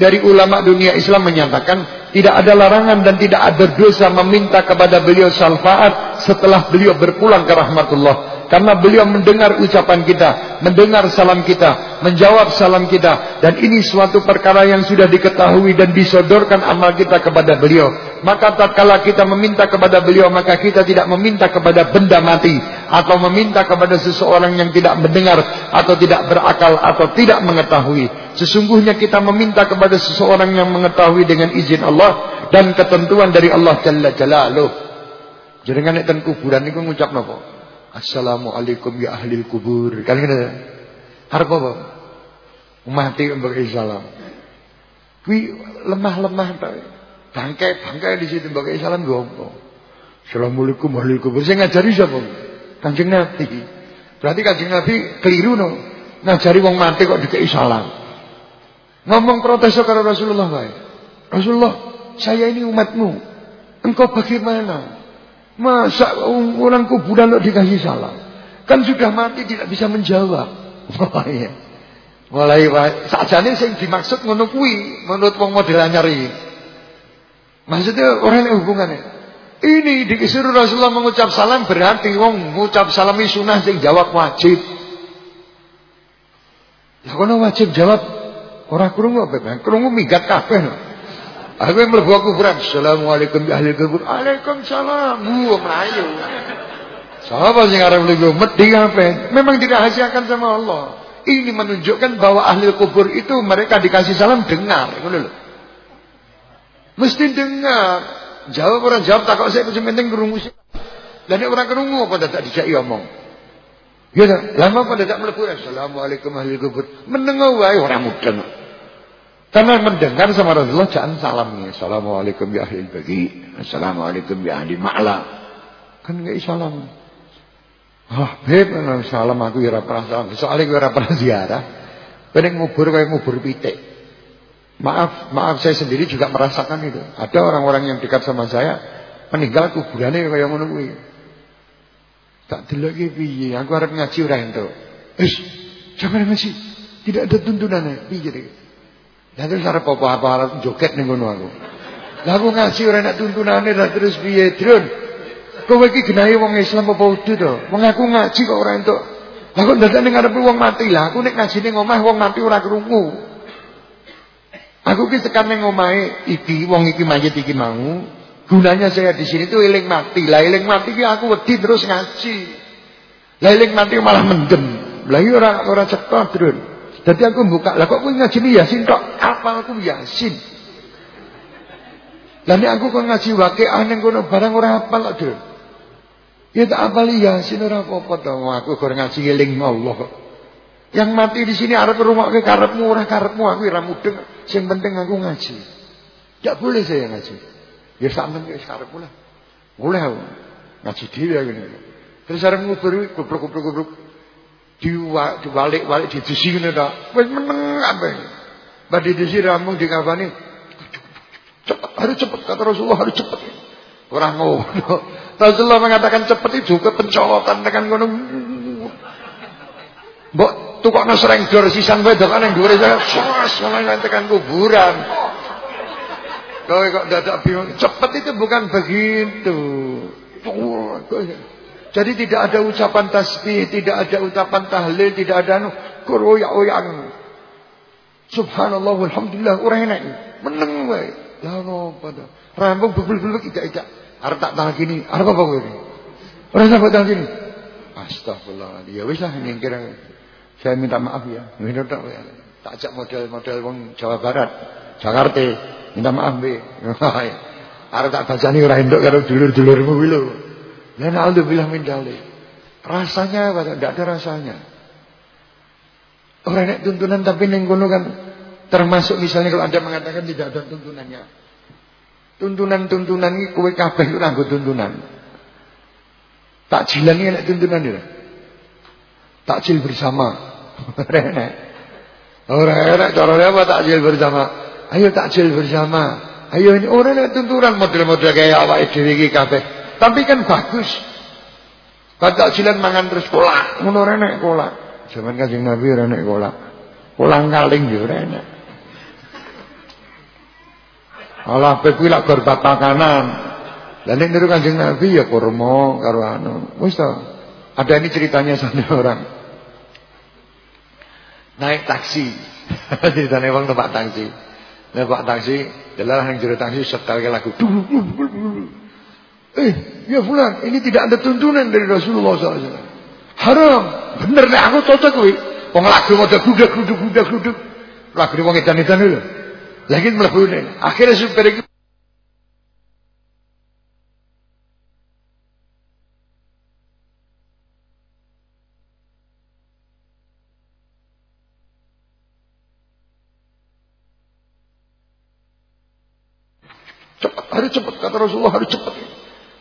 dari ulama dunia Islam menyatakan tidak ada larangan dan tidak ada dosa meminta kepada beliau syafaat setelah beliau berpulang ke rahmatullah. Karena beliau mendengar ucapan kita, mendengar salam kita, menjawab salam kita. Dan ini suatu perkara yang sudah diketahui dan disodorkan amal kita kepada beliau. Maka tatkala kita meminta kepada beliau, maka kita tidak meminta kepada benda mati. Atau meminta kepada seseorang yang tidak mendengar, atau tidak berakal, atau tidak mengetahui. Sesungguhnya kita meminta kepada seseorang yang mengetahui dengan izin Allah dan ketentuan dari Allah Jalla Jalaluh. Jadi kan kuburan itu ngucap nopo? Assalamualaikum ya ahli kubur. Kan ngene. Harap apa? Mati untuk Islam. Kui lemah-lemah. Bangkai-bangkai di situ mbok Islam go apa? Assalamualaikum ahli kubur. Saya ngajari siapa? Kanjeng Nabi. Berarti Kanjeng Nabi keliru no. Ngajari wong mati kok dikei salam. Ngomong protes karo Rasulullah wae. Rasulullah, saya ini umatmu. Engkau bagaimana? Masa orang kuburan kok dikasih salam? Kan sudah mati tidak bisa menjawab. Oh, iya. Mulai sajane sing dimaksud ngono kuwi menurut wong model nyari. Maksudnya orang yang hubungannya. Ini disuruh Rasulullah mengucap salam berarti wong mengucap salam sunah sing jawab wajib. Ya kono wajib jawab ora krungu apa? Krungu minggat kabeh. Aku yang mlebu kuburan. Assalamualaikum ya ahli kubur. Waalaikumsalam. Gua melayu. Siapa sing arep mlebu medhi apa? Memang dirahasiakan sama Allah. Ini menunjukkan bahwa ahli kubur itu mereka dikasih salam dengar, ngono lho. Mesti dengar. Jawab orang jawab tak kok saya penting krungu sih. Lah nek ora krungu apa dadak dijak omong. Ya lama pada tak mlebu Assalamualaikum ahli kubur. Mendengar wae ora mudeng. Karena mendengar sama Rasulullah jangan salamnya. Assalamualaikum ya ahli bagi. Assalamualaikum ya ahli ma'la. Kan enggak salam. Ah, beb, salam aku ya pernah salam. Soalnya gue pernah ziarah. Pengen ngubur kayak ngubur pitik. Maaf, maaf saya sendiri juga merasakan itu. Ada orang-orang yang dekat sama saya meninggal kuburannya kayak ngono kuwi. Tak lagi piye, aku harap ngaji ora ento. Eh, jangan ngaji. Tidak ada tuntunannya. Piye Lah terus arep apa-apa arep joget ning ngono aku. Lah aku ngaji ora enak tuntunane lah terus piye, Drun? Kowe iki genahe wong Islam apa udu to? Wong aku ngaji kok ora entuk. Lah kok dadak ning ngarepe wong mati lah, aku nek ngaji ning omah wong mati ora krungu. Aku ki tekan ning omahe iki wong iki mayit iki mau. Gunanya saya di sini tuh eling mati. Lah eling mati ki aku wedi terus ngaji. Lah eling mati malah mendem. Lah iki ora ora cekak, Drun. Jadi aku buka, lah kok kowe ngaji Yasin kok apal aku Yasin. Lah nek aku kok ngaji waqiah ning kono barang ora apal kok, Dul. Ya tak apal Yasin ora apa-apa to, aku kok ngaji eling Allah Yang mati di sini arep ke karepmu ora karepmu aku ora mudeng. Sing penting aku ngaji. Tidak boleh saya ngaji. Ya sampean wis karepku lah. Boleh aku. Ngaji dhewe ngene. Terus arep ngubur goblok-goblok-goblok. Diwalik-walik didusi ngene ta. Wis meneng kabeh. Badhe ramung dikafani. Cepat, harus cepat kata Rasulullah harus cepat. Orang ngono. Rasulullah mengatakan cepat itu kepencolotan tekan ngono. Mbok tukokno sereng dor sisan wedokan yang dhuwure saya. Malah tekan kuburan. Kau kok dadak bingung. Cepat itu bukan begitu. Jadi tidak ada ucapan tasbih, tidak ada ucapan tahlil, tidak ada anu kuroyak-oyak. Subhanallah, alhamdulillah, orang. Meneng wae. Lah ngopo to? Rambung bubul-bubul ijak-ijak. Arep tak tangan gini, arep apa kowe? Ora sampe tangan gini. Astagfirullah. Ya wis lah nyingkir. Saya minta maaf ya. Ngene tok ya. Tak ajak model-model wong Jawa Barat, Jakarta. Minta maaf, Bi. Arep tak bacani ora endok karo dulur-dulurmu kuwi lho. Lah bilang min dalik. Rasanya apa? Tidak ada rasanya. Orang nek tuntunan tapi ning kono kan termasuk misalnya kalau Anda mengatakan tidak ada tuntunannya. Tuntunan-tuntunan ini kue kabeh itu nganggo tuntunan. Takjilan ini nek tuntunan ya. Takjil bersama. Renek. Ora enak carane apa takjil bersama? Ayo takjil bersama. Ayo ini orang nek tuntunan model-model kayak awake dhewe iki kabeh. Tapi kan bagus. Kan takjilan mangan terus kolak, ngono renek kolak. Zaman Kanjeng Nabi ora enek kolak. Kolang kaling yo ora enek. Allah kuwi lak gor pakanan. Lah nek niru Nabi ya kurma karo anu. Ada ini ceritanya sana orang. Naik taksi. ceritanya wong tempat taksi. Naik pak taksi, adalah yang jero taksi setel lagu. Eh, ya fulan, ini tidak ada tuntunan dari Rasulullah SAW. Haram. Bener nek aku cocok kuwi. Wong lagu model gudeg-gudeg-gudeg-gudeg. Lagu wong edan-edan lho. Lagi mlebune. Akhirnya supir iki Cepat, harus cepat kata Rasulullah harus cepat.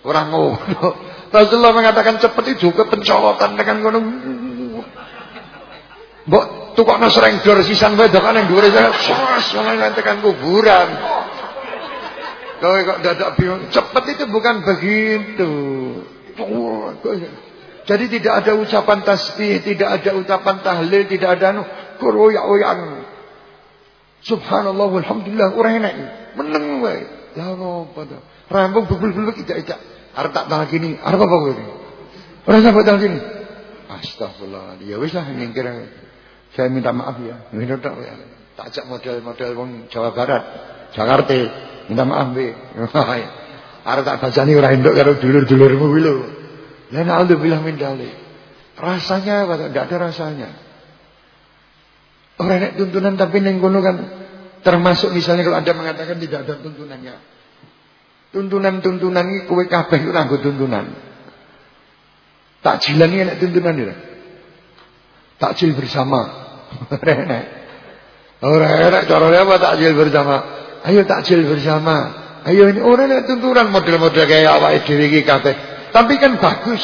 Orang ngono. Rasulullah mengatakan cepat itu kepencolotan dengan ngono. Mbok tukokno sereng dor sisan wedokan yang dhuwure saya sos tekan kuburan. Kau kok dadak bingung. Cepat itu bukan begitu. Jadi tidak ada ucapan tasbih, tidak ada ucapan tahlil, tidak ada anu kuroyak-oyak. Subhanallah, alhamdulillah, orang. Meneng wae. Lah ngopo to? Rambung bubul-bubul ijak-ijak. Arep tak tangan gini, arep apa kowe? Ora sampe tangan gini. Astagfirullah. Ya wis lah nyingkir. Saya minta maaf ya. Ngene tok ya. Tak ajak model-model wong Jawa Barat, Jakarta. Minta maaf, Bi. Arep tak bacani ora endok karo dulur-dulurmu kuwi lho. Lah naudzubillah min dalik. Rasanya apa? Tidak ada rasanya. Orang nek tuntunan tapi ning kono kan termasuk misalnya kalau Anda mengatakan tidak ada tuntunannya. Tuntunan-tuntunan ini kue kabeh itu nganggo tuntunan. Takjilan ini enak tuntunan ya. Takjil bersama. Renek. Ora enak caranya apa takjil bersama? Ayo takjil bersama. Ayo ini orang enak tuntunan model-model kayak dhewe iki kabeh. Tapi kan bagus.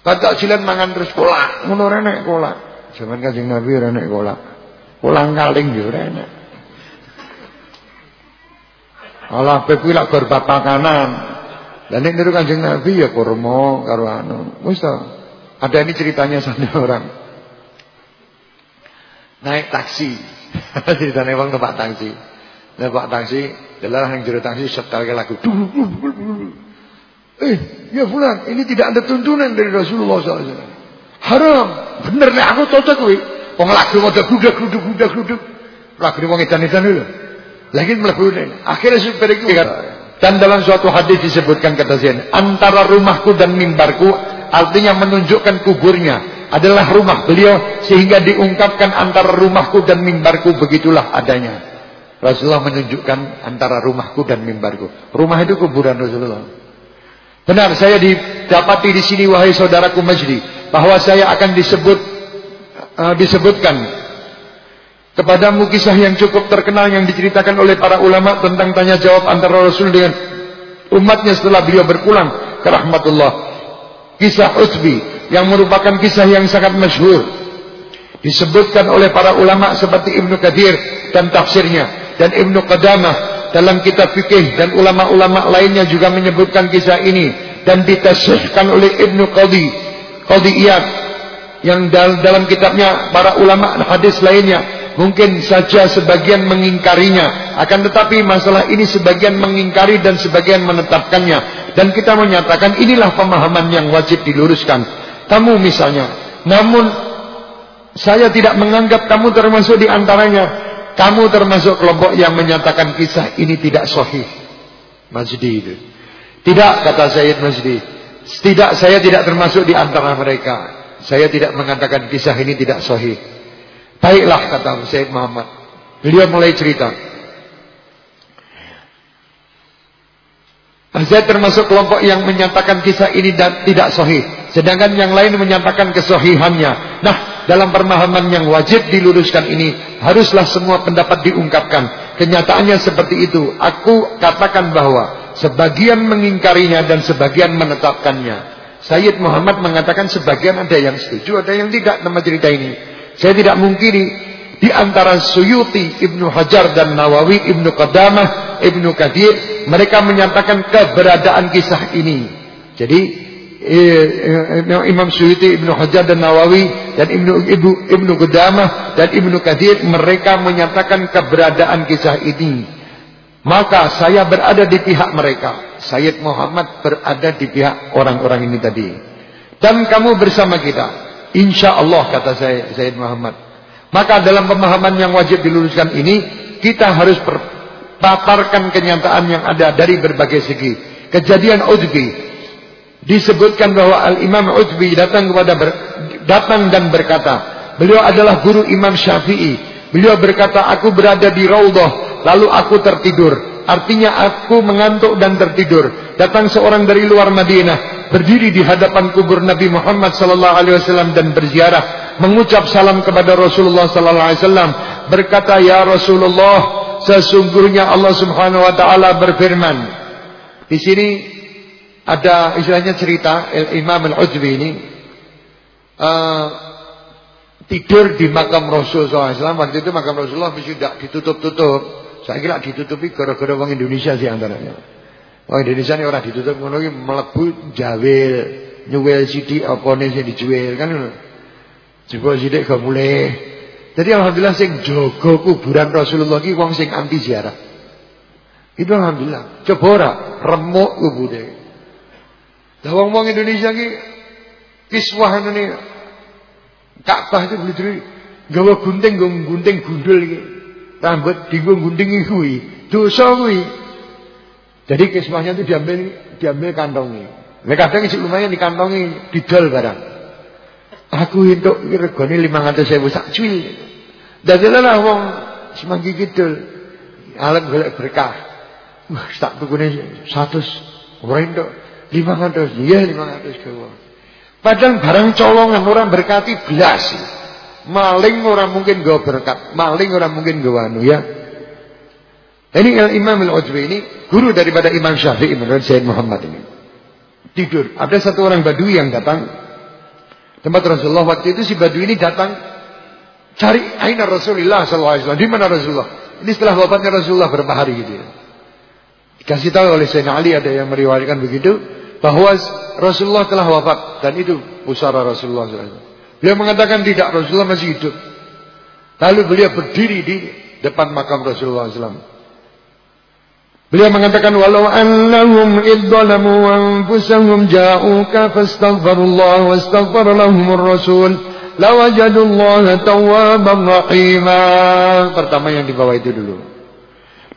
Kan takjilan mangan terus kolak, ngono enak kolak. Zaman Kanjeng Nabi ora enak kolak. Kolang kaling yo ora enak. Allah pe kuwi lak gor pakanan. Lah nek niru Kanjeng Nabi ya kurma karo anu. Ada ini ceritanya sana orang. Naik taksi. ceritanya wong tempat taksi. Naik pak taksi, adalah yang jero taksi setel lagu. Eh, ya fulan, ini tidak ada tuntunan dari Rasulullah SAW. Haram. Bener nih aku cocok kuwi. Wong lagu model gudeg-gudeg-gudeg-gudeg. Lagu wong edan-edan lho. Lagi mlebune. Akhirnya supir itu dan dalam suatu hadis disebutkan kata Zain, antara rumahku dan mimbarku artinya menunjukkan kuburnya adalah rumah beliau sehingga diungkapkan antara rumahku dan mimbarku begitulah adanya. Rasulullah menunjukkan antara rumahku dan mimbarku. Rumah itu kuburan Rasulullah. Benar, saya didapati di sini wahai saudaraku Majdi bahwa saya akan disebut uh, disebutkan Kepadamu kisah yang cukup terkenal yang diceritakan oleh para ulama tentang tanya jawab antara Rasul dengan umatnya setelah beliau berpulang ke rahmatullah. Kisah Utbi yang merupakan kisah yang sangat masyhur. Disebutkan oleh para ulama seperti Ibnu Kadir dan tafsirnya dan Ibnu Qadamah dalam kitab fikih dan ulama-ulama lainnya juga menyebutkan kisah ini dan ditasihkan oleh Ibnu Qadi Qadi Iyad yang dalam kitabnya para ulama hadis lainnya Mungkin saja sebagian mengingkarinya. Akan tetapi masalah ini sebagian mengingkari dan sebagian menetapkannya. Dan kita menyatakan inilah pemahaman yang wajib diluruskan. Kamu misalnya. Namun saya tidak menganggap kamu termasuk di antaranya. Kamu termasuk kelompok yang menyatakan kisah ini tidak sahih. Majdi itu. Tidak kata Sayyid Majdi. Tidak saya tidak termasuk di antara mereka. Saya tidak mengatakan kisah ini tidak sahih. Baiklah kata Syed Muhammad. Beliau mulai cerita. Saya termasuk kelompok yang menyatakan kisah ini dan tidak sahih. Sedangkan yang lain menyatakan kesohihannya. Nah, dalam pemahaman yang wajib diluruskan ini, haruslah semua pendapat diungkapkan. Kenyataannya seperti itu. Aku katakan bahwa sebagian mengingkarinya dan sebagian menetapkannya. Sayyid Muhammad mengatakan sebagian ada yang setuju, ada yang tidak nama cerita ini. Saya tidak mungkiri di antara Suyuti, Ibnu Hajar dan Nawawi, Ibnu Qadamah, Ibnu Kadir, mereka menyatakan keberadaan kisah ini. Jadi eh, eh, Imam Suyuti, Ibnu Hajar dan Nawawi dan Ibnu Ibnu Ibnu Qadamah dan Ibnu Kadir mereka menyatakan keberadaan kisah ini. Maka saya berada di pihak mereka. Sayyid Muhammad berada di pihak orang-orang ini tadi. Dan kamu bersama kita. Insya Allah kata saya Said Muhammad. Maka dalam pemahaman yang wajib diluruskan ini kita harus paparkan kenyataan yang ada dari berbagai segi. Kejadian Udbi disebutkan bahwa Al Imam Udbi datang kepada ber, datang dan berkata, beliau adalah guru Imam Syafi'i. Beliau berkata, aku berada di Raudhah, lalu aku tertidur. Artinya aku mengantuk dan tertidur. Datang seorang dari luar Madinah berdiri di hadapan kubur Nabi Muhammad sallallahu alaihi wasallam dan berziarah mengucap salam kepada Rasulullah sallallahu alaihi wasallam. Berkata ya Rasulullah sesungguhnya Allah Subhanahu wa taala berfirman. Di sini ada istilahnya cerita Imam Al-Ujbi ini uh, tidur di makam Rasulullah SAW waktu itu makam Rasulullah tidak ditutup-tutup saya kira ditutupi gara-gara orang Indonesia sih antaranya Wong Indonesia ini orang ditutup ngono iki mlebu jawil, nyuwil sithik apane sing dijuwil kan. Jebul sithik gak mulai. Jadi alhamdulillah sing jaga kuburan Rasulullah iki wong sing anti ziarah. Itu alhamdulillah. Coba ora remuk kubure. Lah wong-wong Indonesia iki kiswah ini Ka'bah itu bener gawa gunting gunting gundul. Rambut dienggo gunting kuwi. Dosa kuwi. Jadi kismahnya itu diambil diambil kantongi. Nek kadang isi lumayan dikantongi didol barang. Aku entuk regane 500.000 sak cuil. Dadi lah wong semanggi kidul. Alat golek berkah. Wah, tak tukune 100 ora entuk 500. Iya 500 gawa. Padahal barang colongan orang berkati belas. Maling orang mungkin gak berkat, maling orang mungkin gak anu ya. Ini Imam Al-Ujbi ini guru daripada Imam Syafi'i menurut Sayyid Muhammad ini. Tidur. Ada satu orang Badui yang datang tempat Rasulullah waktu itu si Badui ini datang cari aina Rasulullah SAW. Di mana Rasulullah? Ini setelah wafatnya Rasulullah berapa hari gitu ya. Dikasih tahu oleh Sayyidina Ali ada yang meriwayatkan begitu bahwa Rasulullah telah wafat dan itu pusara Rasulullah SAW. Beliau mengatakan tidak Rasulullah masih hidup. Lalu beliau berdiri di depan makam Rasulullah SAW. Beliau mengatakan walau annahum idzalamu anfusahum ja'uka fastaghfirullah wastaghfar lahumur rasul lawajadullaha tawwaban rahima. Pertama yang di bawah itu dulu.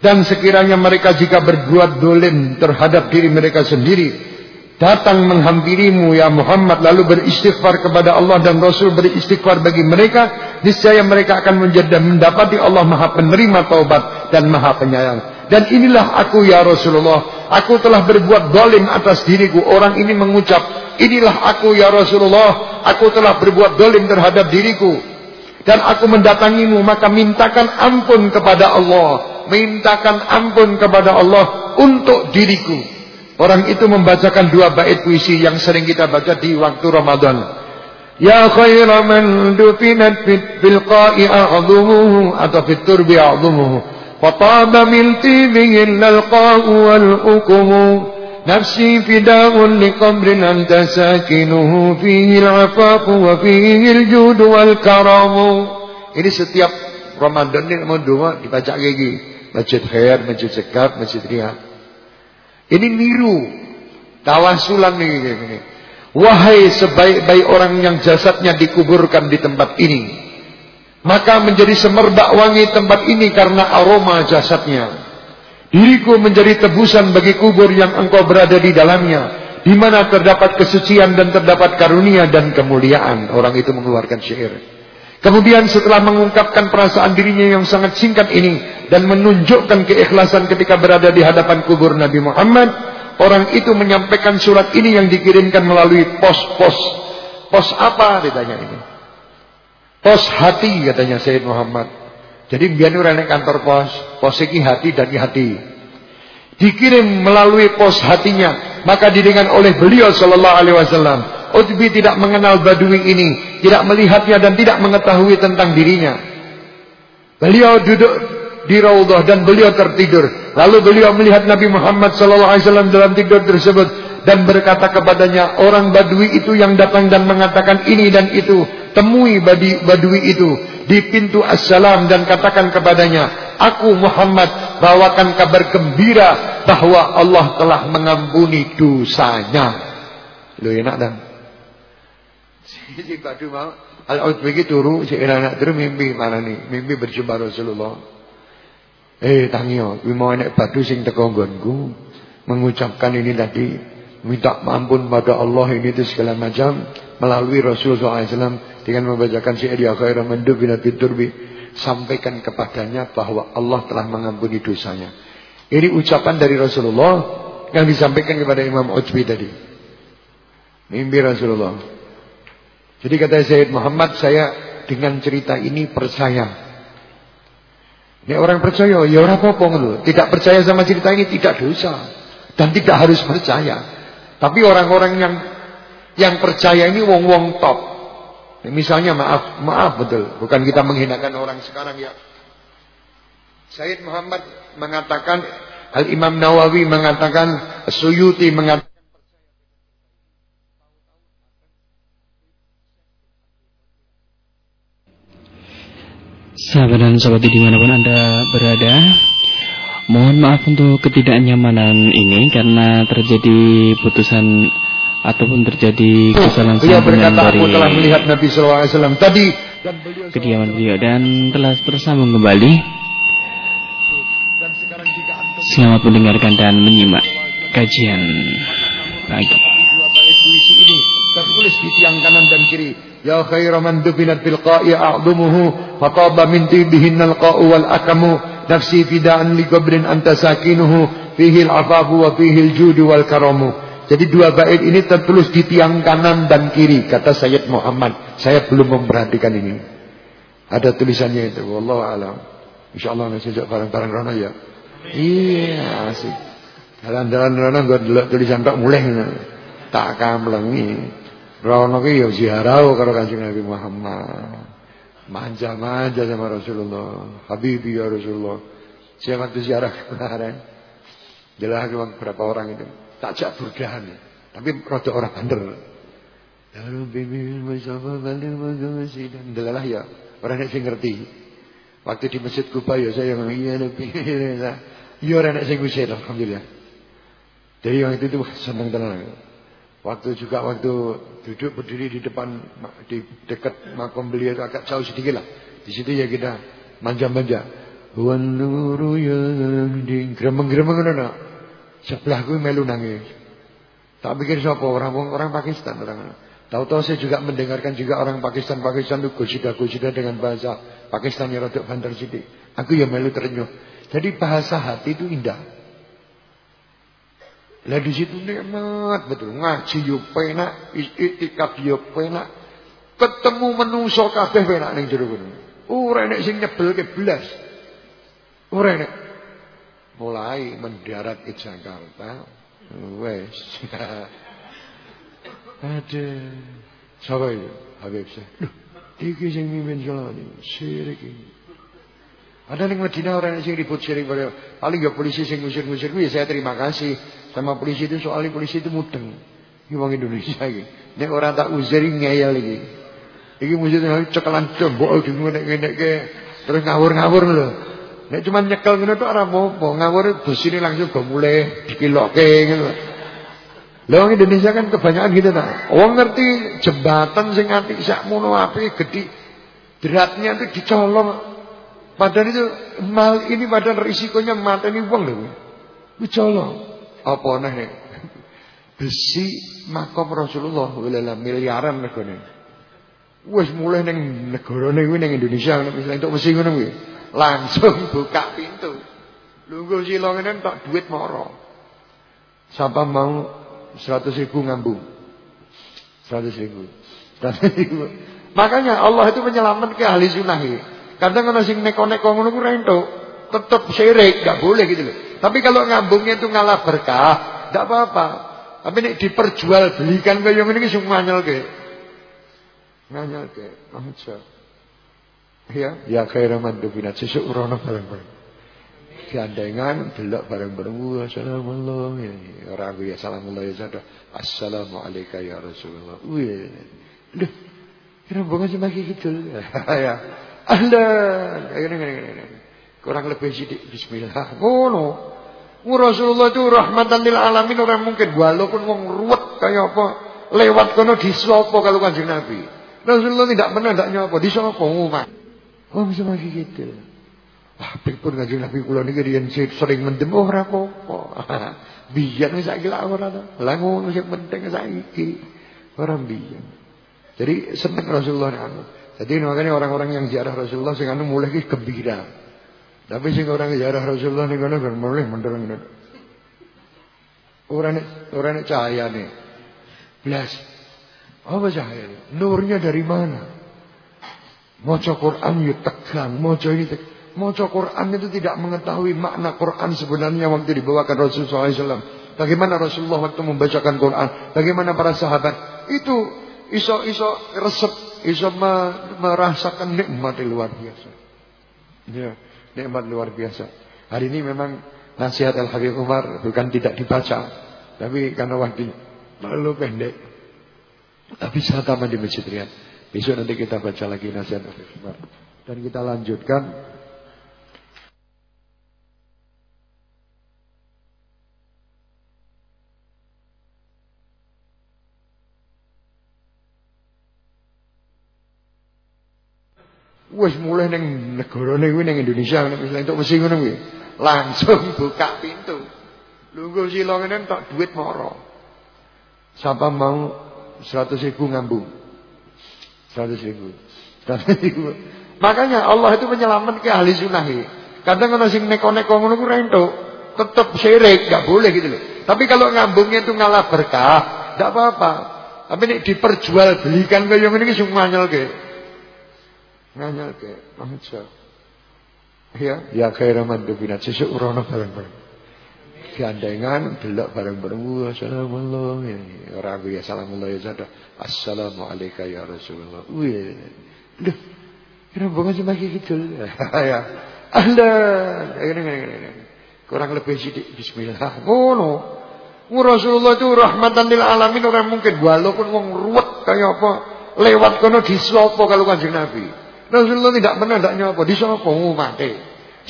Dan sekiranya mereka jika berbuat dolim terhadap diri mereka sendiri datang menghampirimu ya Muhammad lalu beristighfar kepada Allah dan Rasul beristighfar bagi mereka niscaya mereka akan menjadi mendapati Allah Maha penerima taubat dan Maha penyayang. Dan inilah aku ya Rasulullah. Aku telah berbuat dolim atas diriku. Orang ini mengucap inilah aku ya Rasulullah. Aku telah berbuat dolim terhadap diriku. Dan aku mendatangimu maka mintakan ampun kepada Allah. Mintakan ampun kepada Allah untuk diriku. Orang itu membacakan dua bait puisi yang sering kita baca di waktu Ramadan. Ya khaira man dufinat fil qa'i a'dhumuhu atau fit turbi a'dhumuhu. Fataba min tibihi al-qa'u wal ukumu. Anta sakinuhu fihi al-afafu wa fihi al-jud wal karamu. Ini setiap Ramadan ini mau doa dibaca gigi. Masjid Khair, Masjid Sekap, Masjid Riyad. Ini niru tawasulan nih ini. Wahai sebaik-baik orang yang jasadnya dikuburkan di tempat ini. Maka menjadi semerbak wangi tempat ini karena aroma jasadnya. Diriku menjadi tebusan bagi kubur yang engkau berada di dalamnya. Di mana terdapat kesucian dan terdapat karunia dan kemuliaan. Orang itu mengeluarkan syair. Kemudian setelah mengungkapkan perasaan dirinya yang sangat singkat ini dan menunjukkan keikhlasan ketika berada di hadapan kubur Nabi Muhammad, orang itu menyampaikan surat ini yang dikirimkan melalui pos-pos. Pos apa ditanya ini? Pos hati katanya Sayyid Muhammad. Jadi biar orang kantor pos, pos iki hati dan hati. Dikirim melalui pos hatinya, maka didengar oleh beliau sallallahu alaihi wasallam. Utbi tidak mengenal Badui ini, tidak melihatnya dan tidak mengetahui tentang dirinya. Beliau duduk di raudhah dan beliau tertidur. Lalu beliau melihat Nabi Muhammad SAW dalam tidur tersebut dan berkata kepadanya, orang Badui itu yang datang dan mengatakan ini dan itu, temui Badui itu di pintu Assalam dan katakan kepadanya, aku Muhammad bawakan kabar gembira bahwa Allah telah mengampuni dosanya. Lu enak dan Si badu mau. Al-Utbi turu si anak turu mimpi mana nih? Mimpi berjumpa Rasulullah. Eh tangio, kuwi mau enek badu sing teko nggonku. Mengucapkan ini tadi. Minta ampun pada Allah ini itu segala macam. Melalui Rasulullah SAW dengan membacakan syair ya khairan man dubina turbi sampaikan kepadanya bahwa Allah telah mengampuni dosanya. Ini ucapan dari Rasulullah yang disampaikan kepada Imam Utbi tadi. Mimpi Rasulullah. Jadi kata Sayyid Muhammad, saya dengan cerita ini percaya. Ini orang percaya, ya orang apa loh. Tidak percaya sama cerita ini tidak dosa dan tidak harus percaya. Tapi orang-orang yang yang percaya ini wong-wong top. Misalnya maaf, maaf betul, bukan kita menghinakan orang sekarang ya. Sayyid Muhammad mengatakan, Al Imam Nawawi mengatakan, Suyuti mengatakan Sahabat dan sahabat di mana pun Anda berada Mohon maaf untuk ketidaknyamanan ini Karena terjadi putusan Ataupun terjadi kesalahan Beliau berkata dari aku telah melihat Nabi SAW tadi dan beliau Kediaman beliau dan telah tersambung kembali. Selamat mendengarkan dan menyimak Kajian. Pagi Tertulis di tiang kanan dan kiri. Ya khaira man dubinat bil qa'i a'dumuhu fataba min tibihin al-qa'u wal akamu nafsi fida'an li qabrin anta sakinuhu fihi al-afafu wa fihi al-judu wal karamu. Jadi dua bait ini tertulis di tiang kanan dan kiri kata Sayyid Muhammad. Saya belum memperhatikan ini. Ada tulisannya itu. Wallahu alam. Insyaallah nanti sejak barang-barang rono ya. Iya asik. Jalan-jalan rono gue tulisan tak mulai tak kamlengi. Rono ki ya ziarah karo Kanjeng Nabi Muhammad. Manja-manja sama Rasulullah. Habibi ya Rasulullah. Saya waktu ziarah kemarin. Jelas beberapa orang itu. Tak jak burdahan. Tapi rada orang bandel. Ya Rabbi bil Mustafa balir dan Delalah ya. Orang yang ngerti. Waktu di Masjid Kuba ya saya ngomong iya Nabi. Iya orang yang ngusir Alhamdulillah. Jadi yang itu senang tenang. Waktu juga waktu duduk berdiri di depan di dekat makam beliau agak jauh sedikit lah. Di situ ya kita manja-manja. Wan nuru ya gremeng-gremeng ngono Sebelahku melu nangis. Tak pikir siapa orang orang Pakistan orang. Tahu-tahu saya juga mendengarkan juga orang Pakistan Pakistan itu gosida-gosida dengan bahasa Pakistan yang rada banter sidik. Aku ya melu terenyuh. Jadi bahasa hati itu indah. Lah di situ nikmat betul. Ngaji yo penak, itikaf yo penak. Ketemu menungso kabeh enak ning jero kono. Ora enek sing nyebelke blas. Ora enek. Mulai mendarat di Jakarta, wes. Ada. Siapa itu? Habib saya. Loh, iki sing mimpin jalan ini. Sirik ini. Ada yang Medina orang yang ribut sirik paling gak polisi sing ngusir-ngusir ya saya terima kasih sama polisi itu soalnya polisi itu mudeng. Ini orang Indonesia ini. Nek orang tak uzir ngeyel lagi. Iki mesti cekelan ngene-ngene ke terus ngawur-ngawur lho. Nek cuma nyekel ngono tok ora apa-apa, ngawur ini langsung go mulai dikiloke ngono. Lha Indonesia kan kebanyakan gitu ta. Wong ngerti jembatan sing apik sakmono apik gede. Beratnya itu dicolong Padahal itu mal ini padahal risikonya mateni wong lho. Dicolong. Apa nih? Besi makom Rasulullah wala miliaran negone. Wis mulai ning negarane kuwi ning Indonesia misalnya untuk mesti ngono kuwi. Langsung buka pintu. Lungguh sila ngene tak duit moro. Siapa mau 100 ribu ngambung. 100 ribu. 100 ribu. Makanya Allah itu menyelamatkan ahli sunnah Kadang kalau sing neko-neko ngono rento, tetap syirik, enggak boleh gitu loh. Tapi kalau ngambungnya itu ngalah berkah, enggak apa-apa. Tapi nek diperjualbelikan kaya ngene iki sing nganyel ke. Nganyel ke. Aja. Ya, ya khairu man dubina sesuk urono bareng-bareng. Gandengan delok bareng-bareng. Assalamualaikum. Ya, ora ya assalamualaikum ya Assalamualaikum ya Rasulullah. Wih. Lho. Kira bunga cuma gitu. Ya. Ahlan. Ini, ini, ini. Kurang lebih sidik bismillah. Ngono. Rasulullah itu rahmatan lil alamin orang mungkin walaupun wong ruwet kayak apa lewat kono disopo kalau kanjeng Nabi. Rasulullah tidak pernah tidak nyopo disopo umat. Oh bisa lagi gitu. Wah, pun kanjeng Nabi kula niki riyen sering mendem oh ora apa-apa. Biyen wis saiki lak ora to. Lah ngono sing penting saiki. Ora biyen. Jadi seneng Rasulullah anu. Jadi makanya orang-orang yang ziarah Rasulullah sing anu mulai gembira. Tapi sing orang ziarah Rasulullah ning kono kan mulai mendel ngono. Ora nek ora nek. Blas. Apa cahaya? Nurnya dari mana? Maca Quran ya tegang, maca ini tegang. Maca Quran itu tidak mengetahui makna Quran sebenarnya waktu dibawakan Rasulullah SAW. Bagaimana Rasulullah waktu membacakan Quran? Bagaimana para sahabat? Itu iso-iso resep bisa merasakan nikmat luar biasa. Ya, nikmat luar biasa. Hari ini memang nasihat Al Habib Umar bukan tidak dibaca, tapi karena waktu terlalu pendek. Tapi saat taman di Masjid Riyad. Besok nanti kita baca lagi nasihat Habib Umar dan kita lanjutkan Wes mulai neng negara neng neng Indonesia misalnya untuk mesti ngono. Langsung buka pintu. Lungguh sila ngene tak duit moro. Siapa mau 100 ribu ngambung? 100 ribu. 100 ribu. Makanya Allah itu menyelamatkan ahli sunnah Kadang kalau sing neko-neko ngono rento, tetap syirik, enggak boleh gitu loh. Tapi kalau ngambungnya itu ngalah berkah, enggak apa-apa. Tapi ini diperjualbelikan kaya ngene iki sing nganyelke ke aja. Ya, ya khairaman dubina sesuk urono bareng-bareng. Gandengan delok bareng-bareng. Assalamualaikum. Ya, ora aku ya assalamualaikum ya sada. Assalamualaikum ya Rasulullah. Wih. Duh. Kira banget cuma gitu. ya. Allah. Kurang lebih sidik bismillah. Ngono. Rasulullah itu rahmatan lil alamin orang mungkin walaupun wong ruwet kayak apa lewat kono disopo kalau kanjeng Nabi. Rasulullah tidak pernah tidak nyopo. Di sopo mati.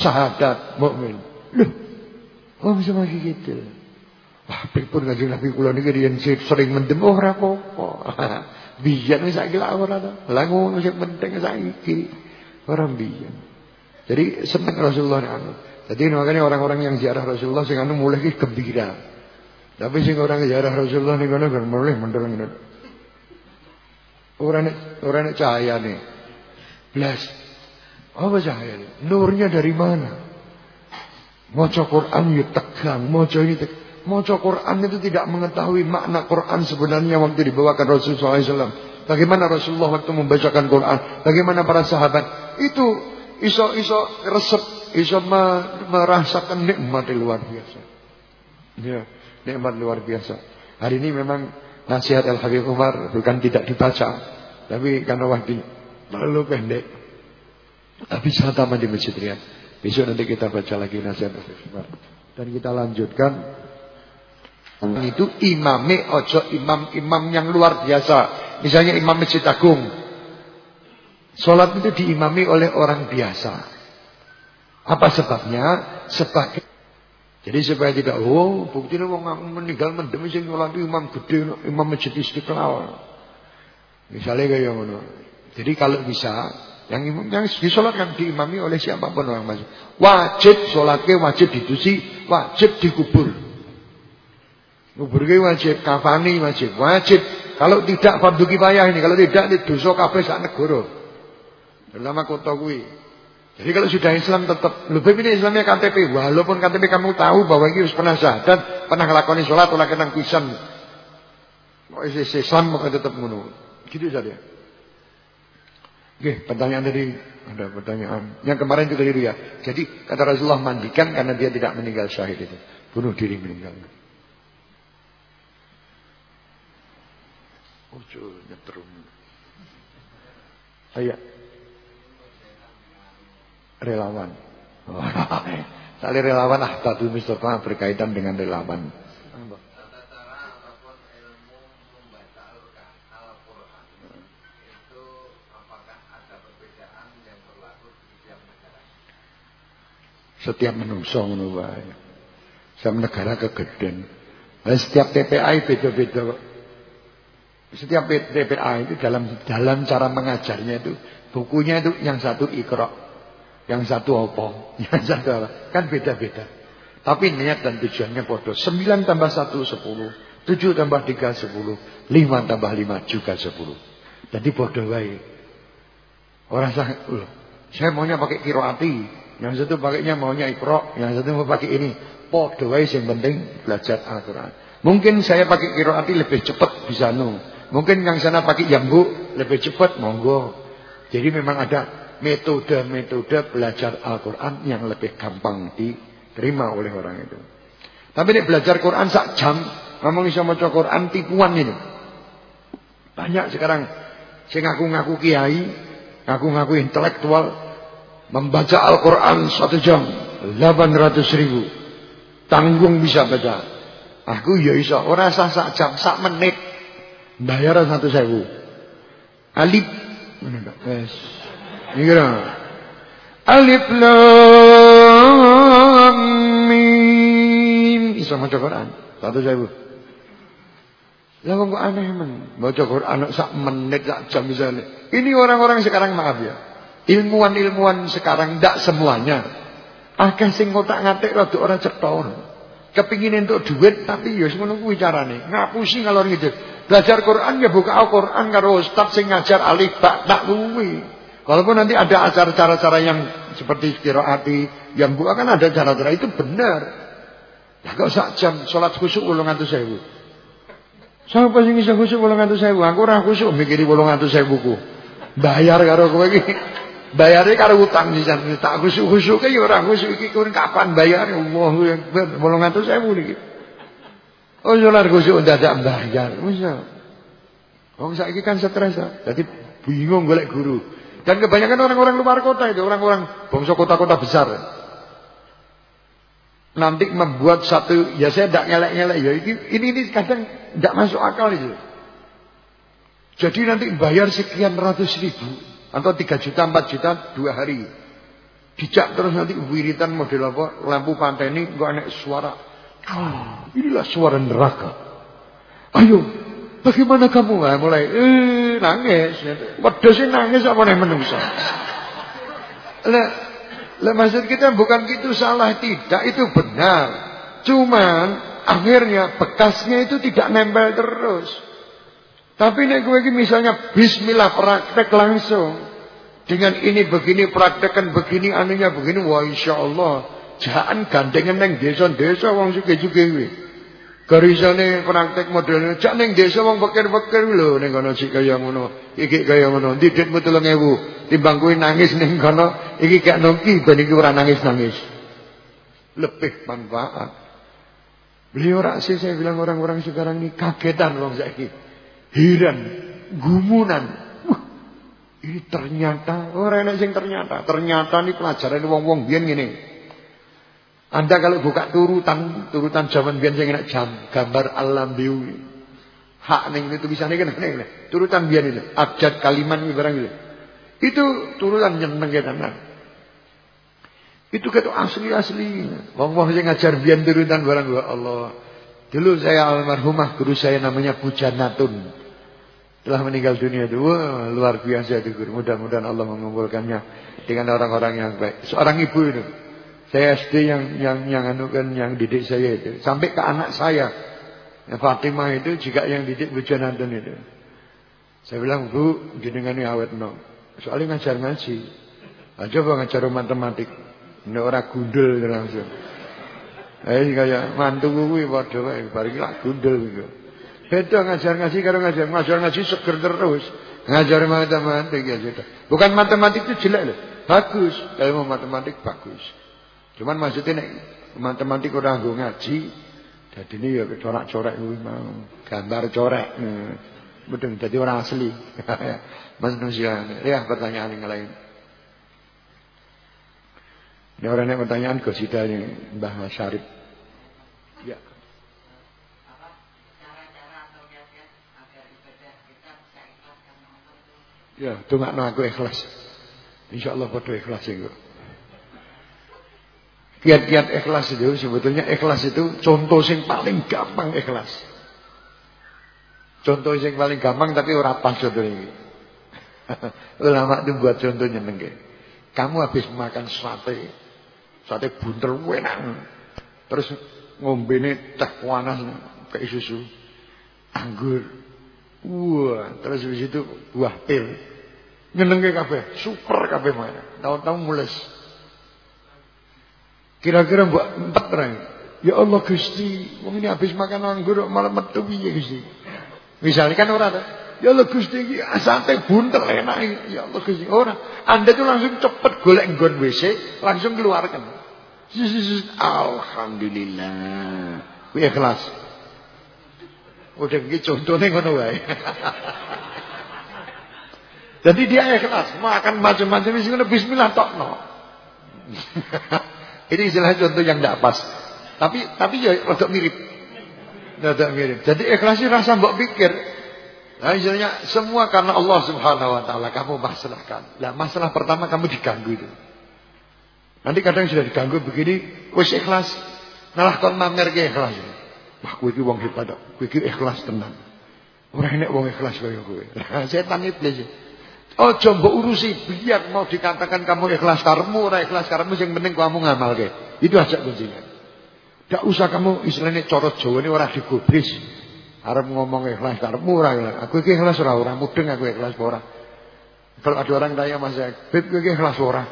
Sahadat mukmin. Loh. Oh bisa lagi gitu. Wah, pun ngaji Nabi kula niki riyen sering mendem oh ora apa-apa. Biyen wis saiki lak ora to. Lah ngono sing penting saiki. Ora biyen. Jadi seneng Rasulullah anu. Jadi makanya orang-orang yang ziarah Rasulullah sing anu mulai gembira. Tapi sing orang ziarah Rasulullah ning kono kan mulai mendel ngono. Ora nek ora nek cahayane. Blas. Apa cahaya ini? Nurnya dari mana? Maca Quran ya tegang, maca ini tegang. Maca Quran itu tidak mengetahui makna Quran sebenarnya waktu dibawakan Rasulullah SAW. bagaimana Rasulullah waktu membacakan Quran, bagaimana para sahabat. Itu iso iso resep, iso merasakan nikmat luar biasa. Ya, nikmat luar biasa. Hari ini memang nasihat Al Habib Umar bukan tidak dibaca, tapi karena waktu terlalu pendek. Tapi saya tamat di Masjid Riyad. Besok nanti kita baca lagi nasihat Umar. Dan kita lanjutkan itu imame ojo imam-imam yang luar biasa. Misalnya imam Masjid Agung. Sholat itu diimami oleh orang biasa. Apa sebabnya? Sebagai jadi supaya tidak oh bukti wong meninggal mendem sing sholat imam gede imam masjid istiqlal. Misalnya kayak ngono. Jadi kalau bisa yang imam yang disolatkan diimami oleh siapa pun orang masjid. Wajib sholatnya wajib ditusi, wajib dikubur. Nguburke wajib, kafani wajib, wajib. Kalau tidak fardu kifayah ini, kalau tidak ini dosa kabeh sak negara. Terutama kota kuwi. Jadi kalau sudah Islam tetap lebih ini Islamnya KTP, walaupun KTP kamu tahu bahwa ini harus pernah syahadat, pernah ngelakoni sholat, olah kenang pisan. Kok Islam maka tetap ngono. Gitu saja. Oke, pertanyaan dari ada pertanyaan. Yang kemarin itu keliru ya. Jadi kata Rasulullah mandikan karena dia tidak meninggal syahid itu. Bunuh diri meninggal. Ojo nyetrum. Ayo. Relawan. Tali relawan ah tadi Mustafa berkaitan dengan relawan. Setiap menungso ngono wae. Setiap negara kegeden. Setiap TPI beda-beda setiap TPA itu dalam dalam cara mengajarnya itu bukunya itu yang satu ikro, yang satu opo, yang satu apa? Kan beda-beda. Tapi niat dan tujuannya bodoh. Sembilan tambah satu sepuluh, tujuh tambah tiga sepuluh, lima tambah lima juga sepuluh. Jadi bodoh baik. Orang saya, saya maunya pakai kiroati, yang satu pakainya maunya ikro, yang satu mau pakai ini. Bodoh baik yang penting belajar Al-Quran. Mungkin saya pakai kiroati lebih cepat bisa nu. Mungkin yang sana pakai jambu lebih cepat, monggo. Jadi memang ada metode-metode belajar Al-Quran yang lebih gampang diterima oleh orang itu. Tapi ini belajar Quran sak jam, ngomong bisa mau Quran tipuan ini. Banyak sekarang saya ngaku-ngaku kiai, ngaku-ngaku intelektual, membaca Al-Quran satu jam, 800 ribu. Tanggung bisa baca. Aku ya iso, ora sah sak jam, sak menit. Bayaran satu sewu. Alif. Yes. Ini Alif lam mim. Bisa maca Quran. Satu sewu. Lah kok aneh men. Baca Quran sak menit sak jam misalnya. Ini orang-orang sekarang maaf ya. Ilmuwan-ilmuwan sekarang ndak semuanya. Akeh sing ngotak-ngatik rada ora cetha Kepingin untuk duit tapi ya ngono kuwi carane. Ngapusi ngalor gitu. Belajar Quran ya buka Al-Quran karo ustaz sing ngajar alif ba tak kuwi. Walaupun nanti ada acara-cara yang seperti qiraati yang buka kan ada cara-cara itu benar. Ya kok sak jam salat khusyuk 800.000. Sapa sing iso khusyuk 800.000? Aku ora khusyuk mikiri 800.000 ku. Bayar karo kowe iki. Bayarnya karo utang sisan tak khusuk-khusuk ya ora khusuk iki kun kapan bayar Allahu Akbar 800.000 niki. Oh salar khusuk dadak bayar. Wis. Wong saiki kan stres. Jadi bingung golek guru. Dan kebanyakan orang-orang luar kota itu, orang-orang bangsa kota-kota besar. Nanti membuat satu, ya saya tidak ngelek-ngelek ya. Ini, ini, ini kadang tidak masuk akal itu. Jadi nanti bayar sekian ratus ribu. Atau 3 juta, 4 juta, dua hari. Dijak terus nanti wiritan model apa, lampu pantai ini enggak enak suara. Oh, inilah suara neraka. Ayo, bagaimana kamu? Nah, mulai eh, nangis. sih nangis apa nih menungsa. Lah, lah maksud kita bukan gitu salah tidak, itu benar. Cuman akhirnya bekasnya itu tidak nempel terus. Tapi nek gue misalnya bismillah praktek langsung. Dengan ini begini praktekkan begini anunya begini wah insya Allah jangan gandengan neng desa-desa wong juga gue. Garisane praktek modelnya jak ning desa wong pikir-pikir lho ning kono sik kaya ngono, iki kaya ngono. Diditmu 3000, timbang kuwi nangis ning kono, iki gak nongki ben iki ora nangis-nangis. Lebih manfaat. Beliau raksi saya bilang orang-orang sekarang ini kagetan wong saiki. Heran, gumunan. Wah, ini ternyata oh, yang ternyata, ternyata ini pelajaran wong-wong biyen ngene. Anda kalau buka turutan, turutan zaman biyen sing enak jam, gambar alam biu. Hak ning itu bisa kan Turutan biyen itu, abjad kalimat iki barang itu. Itu turutan nyeneng tenan. Itu kata asli-asli. Wong-wong sing ngajar biyen turutan barang ya Allah. Dulu saya almarhumah guru saya namanya Pujanatun. Telah meninggal dunia itu. Wah, luar biasa itu guru. Mudah-mudahan Allah mengumpulkannya dengan orang-orang yang baik. Seorang ibu itu. Saya SD yang yang yang anu kan yang didik saya itu sampai ke anak saya. Yang Fatimah itu juga yang didik Bu Jonathan itu. Saya bilang, "Bu, jenengan awet no." Soalnya ngajar ngaji. Aja coba ngajar matematik. Ini orang gundul langsung. Eh kayak mantu kuwi padha wae, bareng lak gundul gitu. Beda ngajar ngaji karo ngajar ngajar ngaji seger terus. Ngajar matematik ya sudah. Bukan matematik itu jelek loh. Bagus. Mau matematik bagus. Cuman maksudnya nek matematik ora nggo ngaji, dadine ya corak-corak kuwi mau, gambar corek. Mudeng dadi orang asli. Manusia. Ya, pertanyaan yang lain. Ini orang yang pertanyaan Gosida ini Mbah Syarif. Ya. Ya, tunggu aku ikhlas. Insya Allah pada ikhlas ya. Kiat-kiat ikhlas itu sebetulnya ikhlas itu contoh sing paling gampang ikhlas. Contoh sing paling gampang tapi ora pas contoh ini. Ulama itu buat contohnya nengke. Kamu habis makan sate, sate buntel enak. Terus ngombene teh panas kayak susu, anggur. Wah, terus habis itu buah pil. Nyenengke kabeh, super kabeh mana. Tahu-tahu mules. Kira-kira mbok empat orang. Ya Allah Gusti, wong ini habis makan anggur malah metu piye Gusti. Misalnya kan orang Ya Allah Gusti iki sate buntel enak Ya Allah Gusti ora. Anda tuh langsung cepet golek nggon WC, langsung keluarkan. Alhamdulillah. Kuwi ikhlas. Udah iki contohnya ngono wae. Jadi dia ikhlas, makan macam-macam wis ngono bismillah tokno. Ini istilah contoh yang tidak pas. Tapi tapi ya rada mirip. Rada mirip. Jadi ikhlasnya rasa mbok pikir. Nah istilahnya semua karena Allah Subhanahu wa taala kamu masalahkan. Nah, masalah pertama kamu diganggu itu. Nanti kadang sudah diganggu begini, wis ikhlas. Malah kon mamer ke ikhlas. Wah, kowe iki wong hebat. Kowe iki ikhlas tenan. Ora enek wong ikhlas kaya kowe. Setan iblis. Ojo mbok urusi biar mau dikatakan kamu ikhlas karmu ora ikhlas karmu yang penting kamu ngamalke. Itu aja kuncinya. Tidak usah kamu istilahnya corot Jawa ini ora digubris. Arep ngomong ikhlas karmu ora Aku iki ikhlas ora ora mudeng aku ikhlas ora. Kalau ada orang tanya Mas Beb kowe ikhlas ora?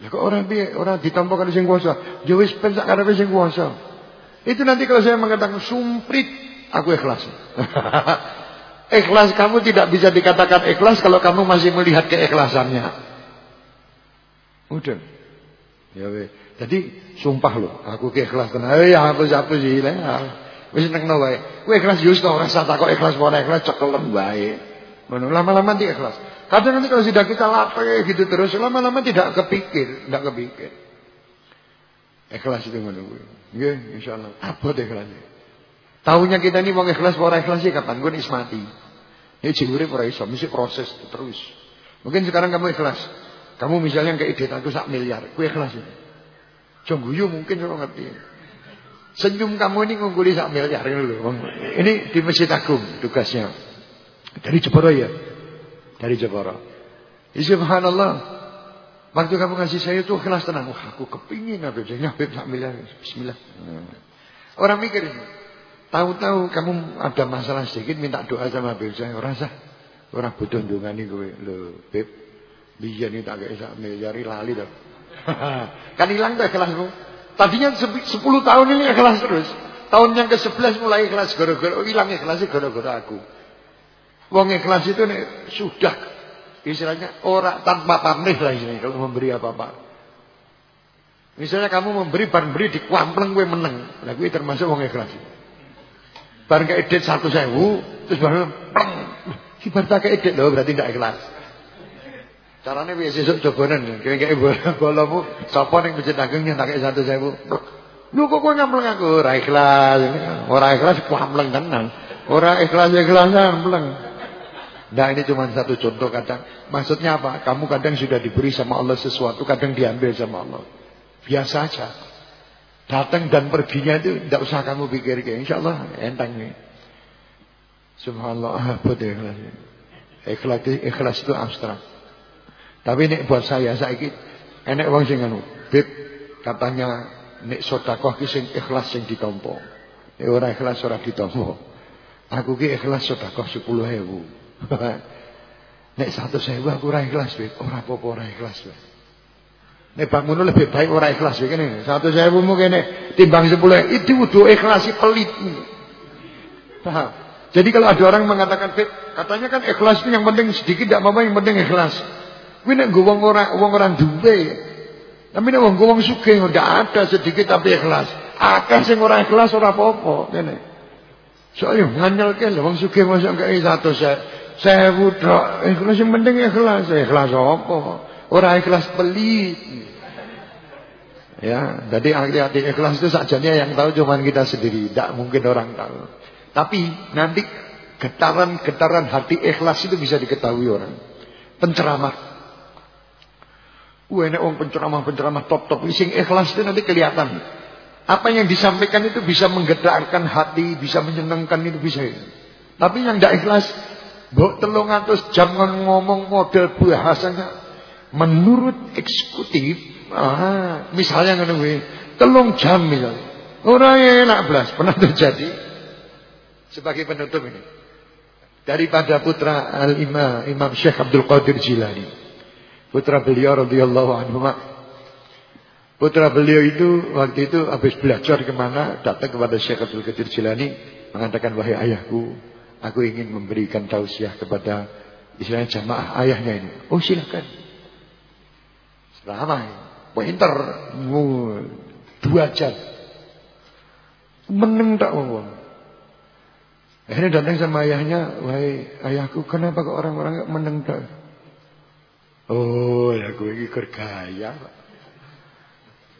Ya kok orang piye? Ora ditampa karo sing kuasa. Ya wis pensak karepe sing kuasa. Itu nanti kalau saya mengatakan sumprit aku ikhlas. Ikhlas kamu tidak bisa dikatakan ikhlas kalau kamu masih melihat keikhlasannya. Udah. Ya we. Jadi sumpah loh, aku keikhlas tenan. Eh ya aku siapa sih lah. Wis nengno wae. Kowe ikhlas yo ora rasa takok ikhlas ora ikhlas cekelem wae. Ngono lama-lama dia ikhlas. Kadang nanti kalau sudah kita lapar gitu terus lama-lama tidak kepikir, tidak kepikir. Ikhlas itu kuwi. Nggih, insyaallah. Apa ikhlasnya? Tahunya kita ini mau ikhlas ora ikhlas sih kapan gue ismati. Ini jingure ora iso, mesti proses terus. Mungkin sekarang kamu ikhlas. Kamu misalnya kayak ide aku sak miliar, gue ikhlas. Jongguyu mungkin lo ngerti. Senyum kamu ini ngumpuli sak miliar loh. Ini di Masjid Agung tugasnya. Dari Jeporo ya. Dari Jeporo. Ya, subhanallah. Waktu kamu ngasih saya itu ikhlas tenang. Wah, aku kepingin Habib. Saya Habib sak miliar. Bismillah. Orang mikir ini. Tahu-tahu kamu ada masalah sedikit minta doa sama Beb saya rasa orang butuh ndongani kowe lho Beb. Biyen iki tak kei sak miliar lali to. kan hilang tuh ikhlasmu. Tadinya 10 tahun ini ikhlas terus. Tahun yang ke-11 mulai ikhlas gara-gara hilang ikhlasnya gara-gara aku. Wong ikhlas itu nih sudah istilahnya orang tanpa pamrih lah istilahnya kalau memberi apa-apa. Misalnya kamu memberi bar beri di kuampleng gue meneng. Lah gue termasuk wong ikhlas. Bar ke edit satu sewu terus baru pleng. Kibar tak edit loh berarti tidak ikhlas. Caranya biasa sesuk cobanan kayak kayak bolamu sapa ning masjid agung satu sewu. Lu kok kowe nyampleng aku ora ikhlas. Ora ikhlas kuampleng tenan. Ora ikhlas ikhlas nyampleng. Nah ini cuma satu contoh kadang. Maksudnya apa? Kamu kadang sudah diberi sama Allah sesuatu, kadang diambil sama Allah. Biasa aja. Datang dan perginya itu tidak usah kamu pikir kayak insya Allah enteng nih. Subhanallah, apa deh ikhlas. Ikhlas, ikhlas itu abstrak. Tapi ini buat saya, saya ini enek wong sing anu, bib katanya nek sedekah ki sing ikhlas sing ditampa. Nek ora ikhlas ora ditampa. Aku ki ikhlas sedekah 10.000. nek 100.000 aku ora ikhlas wis, ora apa-apa ora ikhlas wis. Nek bangun lebih baik ora ikhlas wis kene. 100.000 mu kene timbang 10 itu kudu ikhlasi pelit. Paham? Jadi kalau ada orang mengatakan katanya kan ikhlas itu yang penting sedikit tidak apa-apa yang penting ikhlas. Kuwi nek nggo wong ora wong ora tapi nek wong wong sugih enggak ada sedikit tapi ikhlas. Akeh sing ora ikhlas ora apa-apa kene. Soale nganyelke lho wong sugih mosok kaya 100 sewu tok. Ikhlas sing penting ikhlas. Ikhlas apa? Ora ikhlas pelit. Ya, jadi hati-hati ikhlas itu sajanya yang tahu cuma kita sendiri, tidak mungkin orang tahu. Tapi nanti getaran-getaran hati ikhlas itu bisa diketahui orang. Penceramah Wah, ini orang penceramah-penceramah top-top. Sing ikhlas itu nanti kelihatan. Apa yang disampaikan itu bisa menggetarkan hati, bisa menyenangkan itu bisa. Tapi yang tidak ikhlas, Bok telung atus jam ngomong model bahasanya menurut eksekutif, ah, misalnya ngono telung jam misalnya. Orang enak belas, pernah terjadi sebagai penutup ini. Daripada putra Al-Imam Imam Syekh Abdul Qadir Jilani. Putra beliau radhiyallahu anhu. Putra beliau itu waktu itu habis belajar ke mana datang kepada Syekh Abdul Qadir Jilani mengatakan wahai ayahku, aku ingin memberikan tausiah kepada istilahnya jamaah ayahnya ini. Oh silakan. Selama pinter dua jam. Meneng tak ngomong. Akhirnya datang sama ayahnya, wahai ayahku, kenapa kok orang-orang meneng tak? Oh, ya gue iki gaya.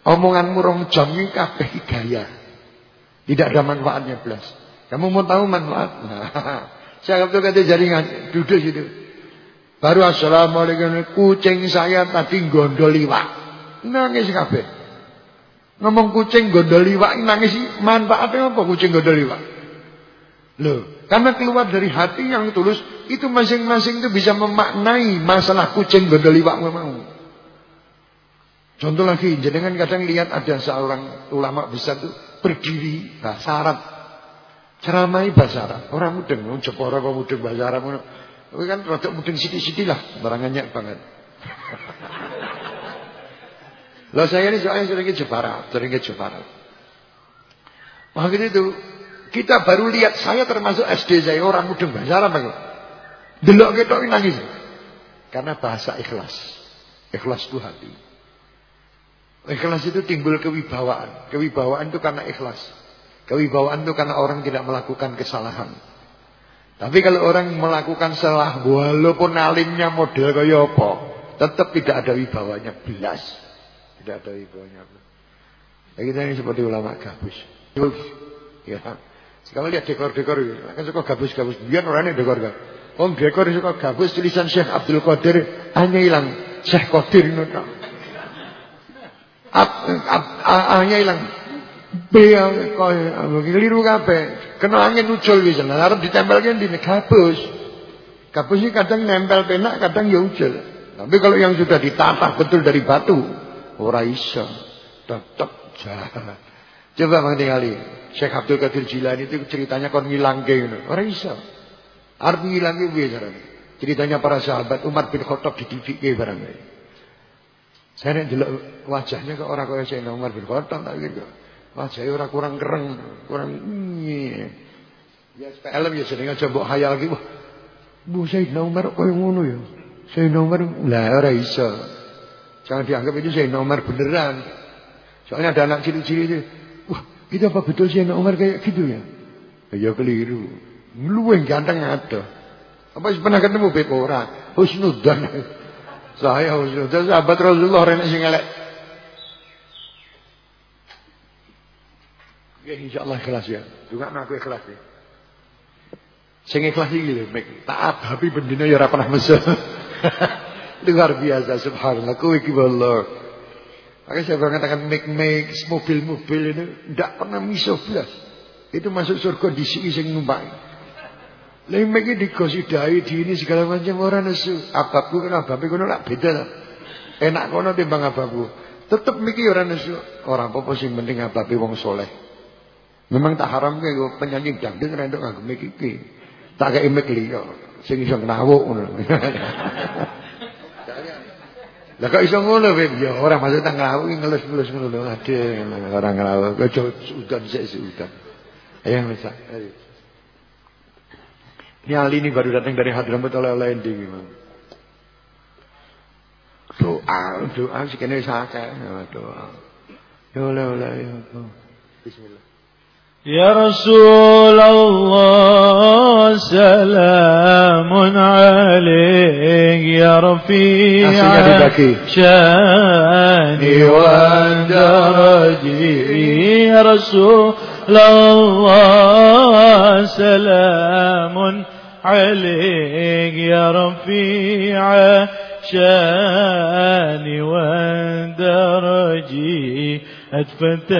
Omonganmu rong jam iki kabeh gaya. Tidak ada manfaatnya belas. Kamu mau tahu manfaat? Saya waktu kata jaringan duduk situ. Baru assalamualaikum kucing saya tadi gondol liwak. Nangis kabeh. Ngomong kucing gondol liwak nangis manfaatnya apa kucing gondol liwak? Loh, karena keluar dari hati yang tulus, itu masing-masing itu bisa memaknai masalah kucing gondoliwak mau. Contoh lagi, jenengan kadang lihat ada seorang ulama besar itu berdiri bahasa Arab. Ceramai bahasa Arab. Orang mudeng, Jepara kok mudeng bahasa Arab. Tapi kan rada mudeng sithik-sithik lah, barangannya banget. Lah saya ini soalnya sering ke Jepara, sering ke Jepara. Makanya itu kita baru lihat saya termasuk SD saya orang mudeng bahasa Arab aku. Delok ketok nangis. Karena bahasa ikhlas. Ikhlas itu hati. Ikhlas itu timbul kewibawaan. Kewibawaan itu karena ikhlas. Kewibawaan itu karena orang tidak melakukan kesalahan. Tapi kalau orang melakukan salah walaupun alimnya model kaya apa, tetap tidak ada wibawanya belas. Tidak ada wibawanya. Ya kita ini seperti ulama gabus. Ya. Sekarang lihat dekor-dekor. Kan suka gabus-gabus. Biar orangnya dekor kan. Om dekor suka gabus tulisan Syekh Abdul Qadir hanya hilang Syekh Qadir itu. Hanya hilang. B keliru kabeh. Kena angin ucul bisa. Harap ditempelkan di gabus. Gabus ini kadang nempel penak, kadang ya ucul. Tapi kalau yang sudah ditata betul dari batu, ora iso. Tetap jalan. Coba Bang tinggali. Syekh Abdul Qadir Jilani itu ceritanya kon ngilangke ngono. Ora iso. Arep ngilangke piye carane? Ceritanya para sahabat Umar bin Khattab didivike barang. Saya nek delok wajahnya kok ora kaya Sayyidina Umar bin Khattab tak gitu. Wajahe ora kurang kereng, kurang iya. Ya film ya jenenge aja mbok hayal ki. Wah. Bu Sayyidina Umar koyo ngono ya. Sayyidina Umar lah ora iso. Jangan dianggap itu Sayyidina Umar beneran. Soalnya ada anak ciri-ciri itu. Wah, itu apa betul Sayyidina Umar kayak gitu ya? Ya keliru. Luwih ganteng ada. Apa pernah ketemu Beb ora? Husnudan. Saya husnudan sahabat Rasulullah rene sing elek. Ya insyaallah ikhlas ya. Juga aku ikhlas ya. Sing ikhlas iki lho. Tak abapi bendina ya ora pernah. Luar biasa subhanallah. Kowe iki wallah. Makanya saya mengatakan make mobil-mobil ini tidak pernah miso belas. Itu masuk surga di sini sing numpak. Lain make digosidai di ini segala macam orang nesu. Ababku kan ababku kono lak beda lah. Enak kono timbang ababku. Tetep miki orang nesu. Orang apa sing penting ababe wong soleh. Memang tak haram ke penyanyi dangdut rendok nganggo mic iki. Tak kei mic liya sing iso ngawuk ngono. Lah kok iso ngono kowe? Ya ora maksud tak ngrawuk ngelus-ngelus ngono lho. Aduh, ora ngrawuk. Aja udan sik udan. Ayo wis. Ayo. Nyali ini baru datang dari Hadramaut oleh-oleh ndi Doa, doa sekene sakit, doa. Ya oleh-oleh ya. Bismillah. يا رسول الله سلام عليك يا رفيع شأني ودرجي يا رسول الله سلام عليك يا رفيع شأني ودرجي أدفتي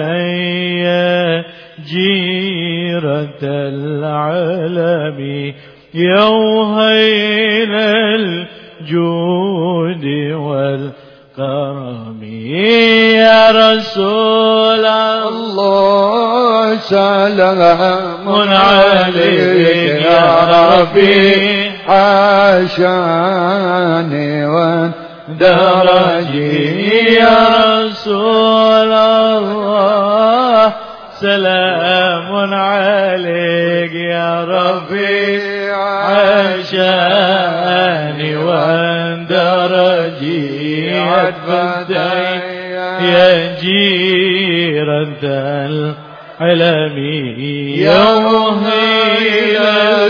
جيرة العالم يوهيل الجود والكرم. يا رسول الله سلام عليك يا ربي. عاشاني ودرجي يا رسول الله سلام عليك يا ربي عشاني وأندرجي. عدفتي يا جيرة العلم. يوم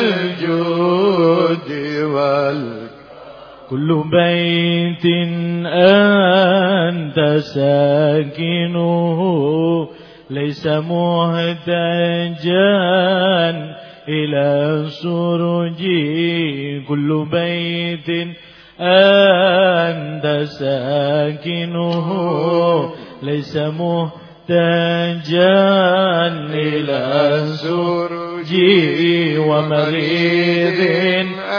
الجود وال كل بيت أنت ساكنه. ليس مهتجا إلى سرج كل بيت أنت ساكنه. ليس مهتجا إلى سرج ومريض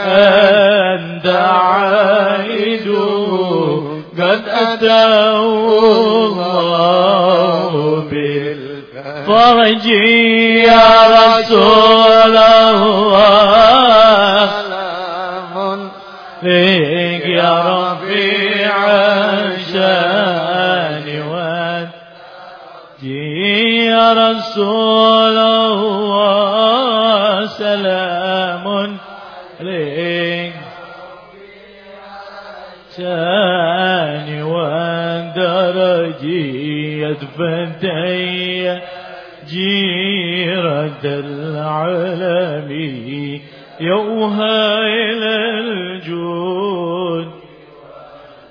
أنت عائد قد أتاه الله بالفرج يا رسول الله سلام ليك يا رفيع الشان والجي يا رسول الله سلام ليك شان ودرجي يدفتي جيرة العالم يوها إلى الجود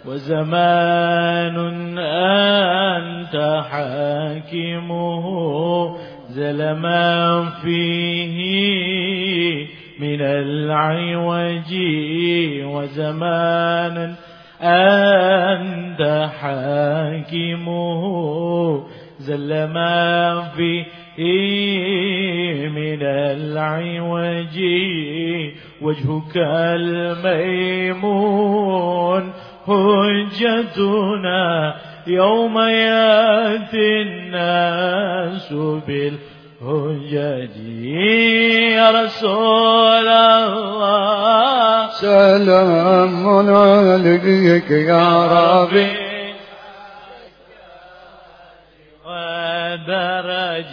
وزمان أنت حاكمه زلما فيه من العوج وزمانا أنت حاكمه زل ما فيه من العوج وجهك الميمون حجتنا يوم يأتي الناس بالحجج. يا رسول الله. سلام عليك يا ربي.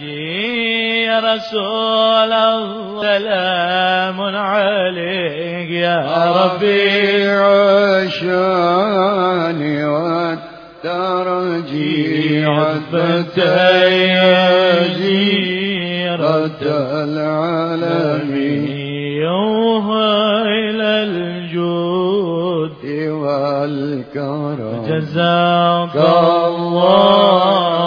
يا رسول الله سلام عليك يا ربي. عشاني والترجي عتبتي جيرة العالمين. إلى الجود والكرم. جزاك الله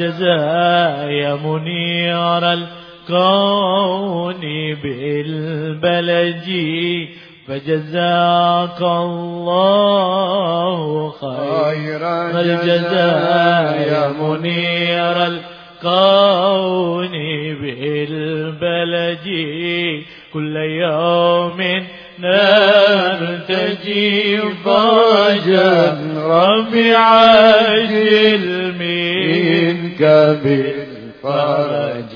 الجزاء يا منير الكون بالبلج فجزاك الله خير الجزاء يا منير الكون بالبلج. كل يوم نرتجي فرجا ربي عجل منك بالفرج.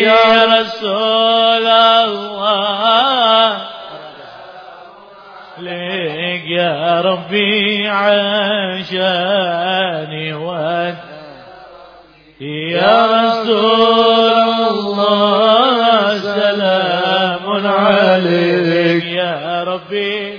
يا رسول الله ليك يا ربي عشاني ود يا رسول الله سلام عليك يا ربي.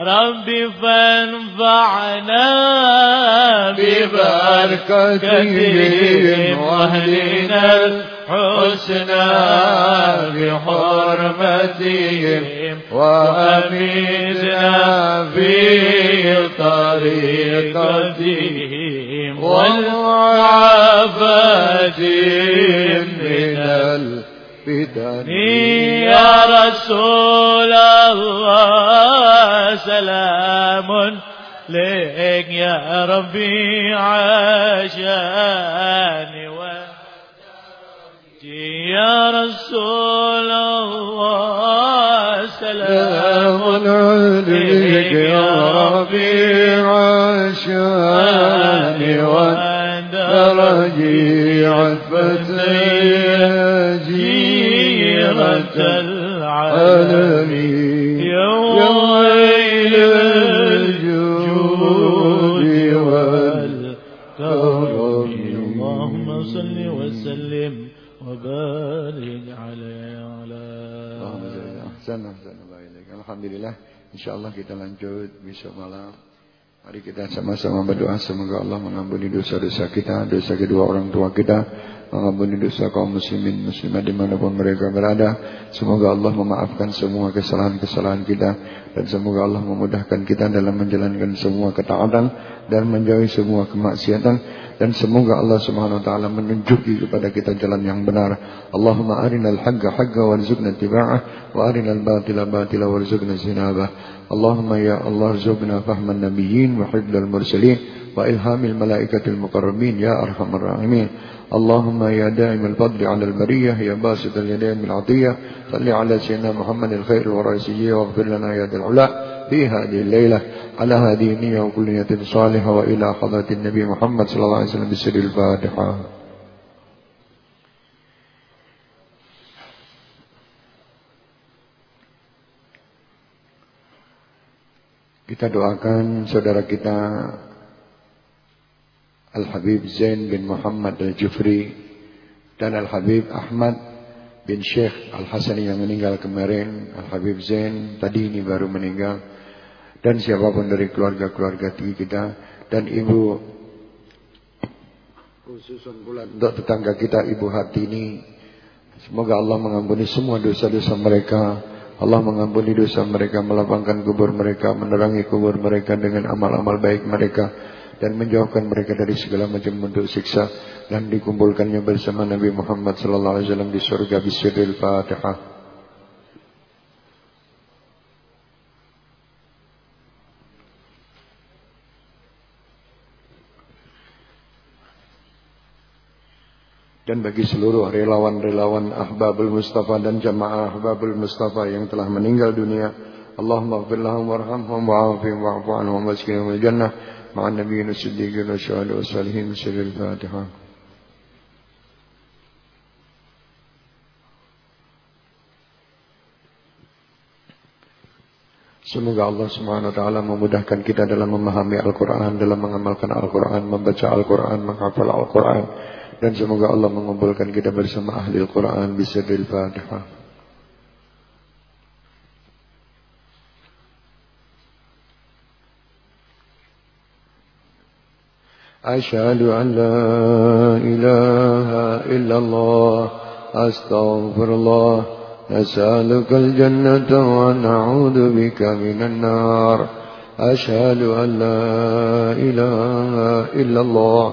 رب فانفعنا ببركتهم واهدنا الحسنى بحرمتهم وأمتنا في طريقتهم والعافات من الفتن. يا رسول الله سلام لك يا ربي عشاني يا رسول الله. سلام عليك يا ربي عشاني ودرجي عتبتي جيرة العالمين. وبارك عليه على Alhamdulillah Insyaallah kita lanjut besok malam Mari kita sama-sama berdoa Semoga Allah mengampuni dosa-dosa kita Dosa kedua orang tua kita Mengampuni dosa kaum muslimin muslimat di mana pun mereka berada Semoga Allah memaafkan semua kesalahan-kesalahan kita Dan semoga Allah memudahkan kita dalam menjalankan semua ketaatan Dan menjauhi semua kemaksiatan dan semoga Allah Subhanahu wa taala menunjuki kepada kita jalan yang benar. Allahumma arinal haqqa haqqa warzuqna ittiba'ah wa arinal batila batila warzuqna ijtinabah. Allahumma ya Allah rzuqna fahman nabiyyin wa hifdzal mursalin wa ilhamil malaikatil muqarrabin ya arhamar rahimin. اللهم يا دائم الفضل على البرية يا باسط اليدين بالعطية صل على سيدنا محمد الخير الورائسية واغفر لنا يا ذا العلا في هذه الليلة على هذه النية وكل نية صالحة وإلى حضرة النبي محمد صلى الله عليه وسلم بسر الفاتحة Kita doakan saudara kita Al-Habib Zain bin Muhammad Al-Jufri dan Al-Habib Ahmad bin Syekh Al-Hasani yang meninggal kemarin. Al-Habib Zain tadi ini baru meninggal. Dan siapa pun dari keluarga-keluarga kita dan ibu khususun pula untuk tetangga kita ibu hati ini semoga Allah mengampuni semua dosa-dosa mereka. Allah mengampuni dosa mereka, melapangkan kubur mereka, menerangi kubur mereka dengan amal-amal baik mereka dan menjauhkan mereka dari segala macam bentuk siksa dan dikumpulkannya bersama Nabi Muhammad sallallahu alaihi wasallam di surga bisiril Fatihah. dan bagi seluruh relawan-relawan Ahbabul Mustafa dan jamaah Ahbabul Mustafa yang telah meninggal dunia. Allahumma ighfir lahum warhamhum wa'afihim wa'fu anhum waskinhum jannah sirril Fatihah. Semoga Allah Subhanahu wa taala memudahkan kita dalam memahami Al-Qur'an, dalam mengamalkan Al-Qur'an, membaca Al-Qur'an, menghafal Al-Qur'an. Dan semoga Allah mengumpulkan kita bersama ahli Al-Quran Bismillahirrahmanirrahim Fatihah أشهد أن لا إله إلا الله أستغفر الله نسألك الجنة ونعوذ بك من النار. أشهد أن لا إله إلا الله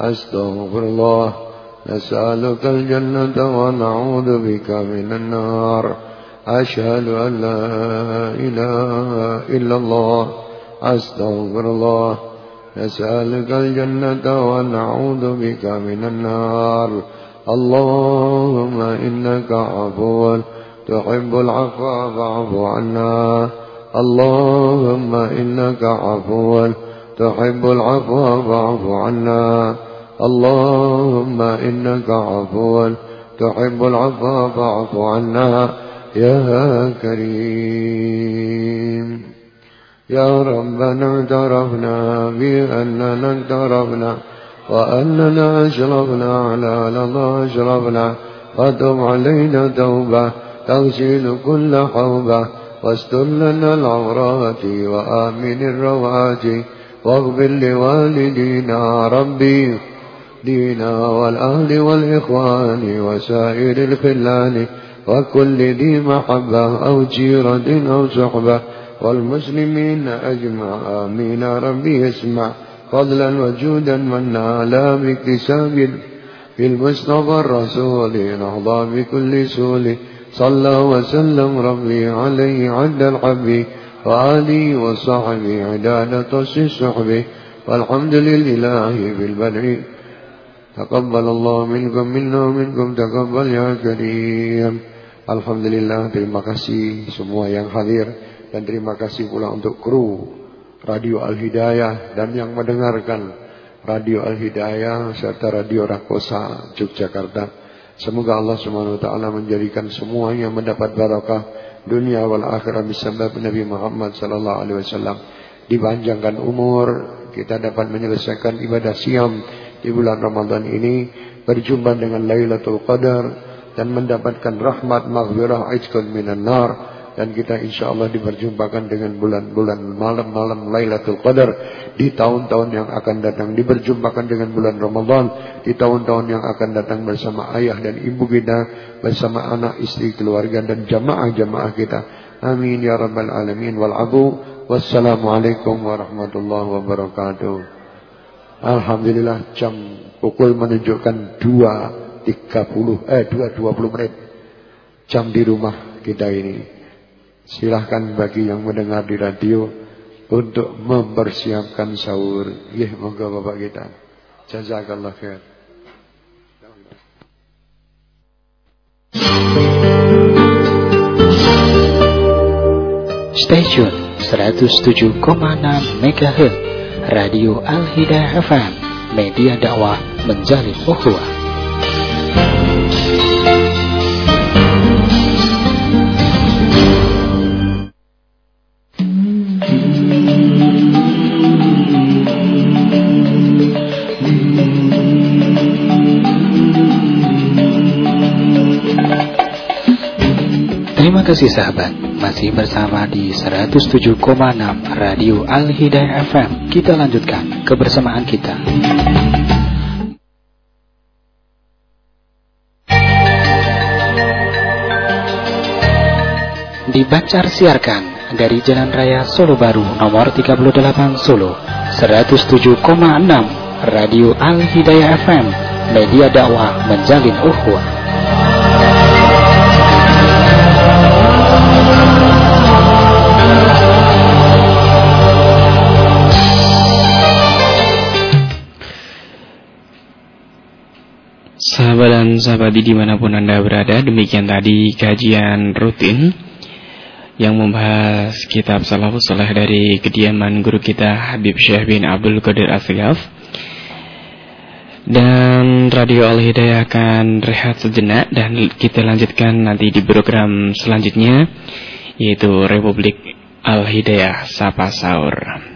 أستغفر الله نسألك الجنة ونعوذ بك من النار. أشهد أن لا إله إلا الله أستغفر الله نسألك الجنة ونعوذ بك من النار. اللهم إنك عفو تحب العفو فاعف عنا. اللهم إنك عفو تحب العفو فاعف عنا. اللهم إنك عفو تحب العفو فاعف عنا. يا كريم. يا ربنا اعترفنا بأننا اقترفنا وأننا أشرفنا على لظى أشرفنا فتب علينا توبة تغسل كل حوبة واستر لنا العورات وآمن الروات. واغفر لوالدينا ربي دينا والأهل والإخوان وسائر الخلان وكل ذي محبة أو جيرة أو صحبة. والمسلمين أجمع آمين ربي اسمع فضلا وجودا منا لا باكتساب في المصطفى الرسول نهضى بكل سول صلى وسلم ربي عليه عد الحب وآله وصحبه عدادة الصحبه والحمد لله بالبدر تقبل الله منكم منا ومنكم تقبل ya karim Alhamdulillah terima kasih. Semua yang hadir. Dan terima kasih pula untuk kru Radio Al Hidayah dan yang mendengarkan Radio Al Hidayah serta Radio Rakosa Yogyakarta. Semoga Allah Subhanahu wa taala menjadikan semuanya mendapat barakah dunia wal akhirah bisabab Nabi Muhammad sallallahu alaihi wasallam. Dipanjangkan umur, kita dapat menyelesaikan ibadah siam di bulan Ramadan ini berjumpa dengan Lailatul Qadar dan mendapatkan rahmat maghfirah aizkun minan nar dan kita insya Allah diperjumpakan dengan bulan-bulan malam-malam Lailatul Qadar. Di tahun-tahun yang akan datang diperjumpakan dengan bulan Ramadan. Di tahun-tahun yang akan datang bersama ayah dan ibu kita bersama anak istri keluarga dan jamaah-jamaah kita. Amin ya rabbal alamin. Wal abu. Wassalamualaikum warahmatullahi wabarakatuh. Alhamdulillah jam pukul menunjukkan 2.30 eh 2.20 menit. Jam di rumah kita ini. Silahkan bagi yang mendengar di radio untuk mempersiapkan sahur. Ya, moga Bapak kita. Jazakallah khair. Stasiun 107,6 MHz Radio Al-Hidayah FM, media dakwah menjalin ukhuwah. Kasih sahabat masih bersama di 107,6 Radio Al-Hidayah FM. Kita lanjutkan kebersamaan kita. Dibancar siarkan dari Jalan Raya Solo Baru nomor 38 Solo 107,6 Radio Al-Hidayah FM Media dakwah menjalin ukhuwah dan sahabat di mana pun Anda berada, demikian tadi kajian rutin yang membahas kitab Salafus Saleh dari kediaman guru kita Habib Syekh bin Abdul Qadir Asgaf. Dan Radio Al Hidayah akan rehat sejenak dan kita lanjutkan nanti di program selanjutnya yaitu Republik Al Hidayah Sapa Saur.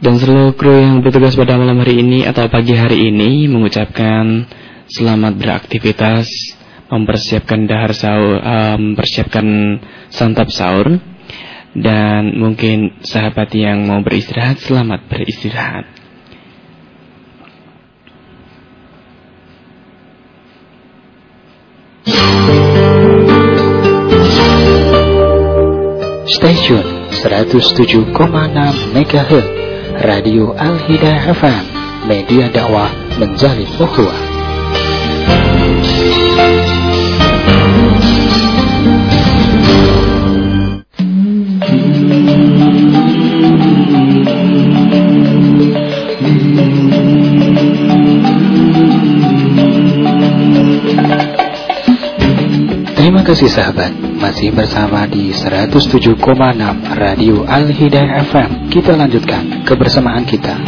Dan seluruh kru yang bertugas pada malam hari ini atau pagi hari ini mengucapkan selamat beraktivitas, mempersiapkan dahar sahur, mempersiapkan santap sahur, dan mungkin sahabat yang mau beristirahat selamat beristirahat. Stasiun 107,6 MHz Radio Al-Hidayah FM, media dakwah menjalin ukhuwah. Terima kasih sahabat masih bersama di 107,6 Radio Al-Hidayah FM. Kita lanjutkan kebersamaan kita.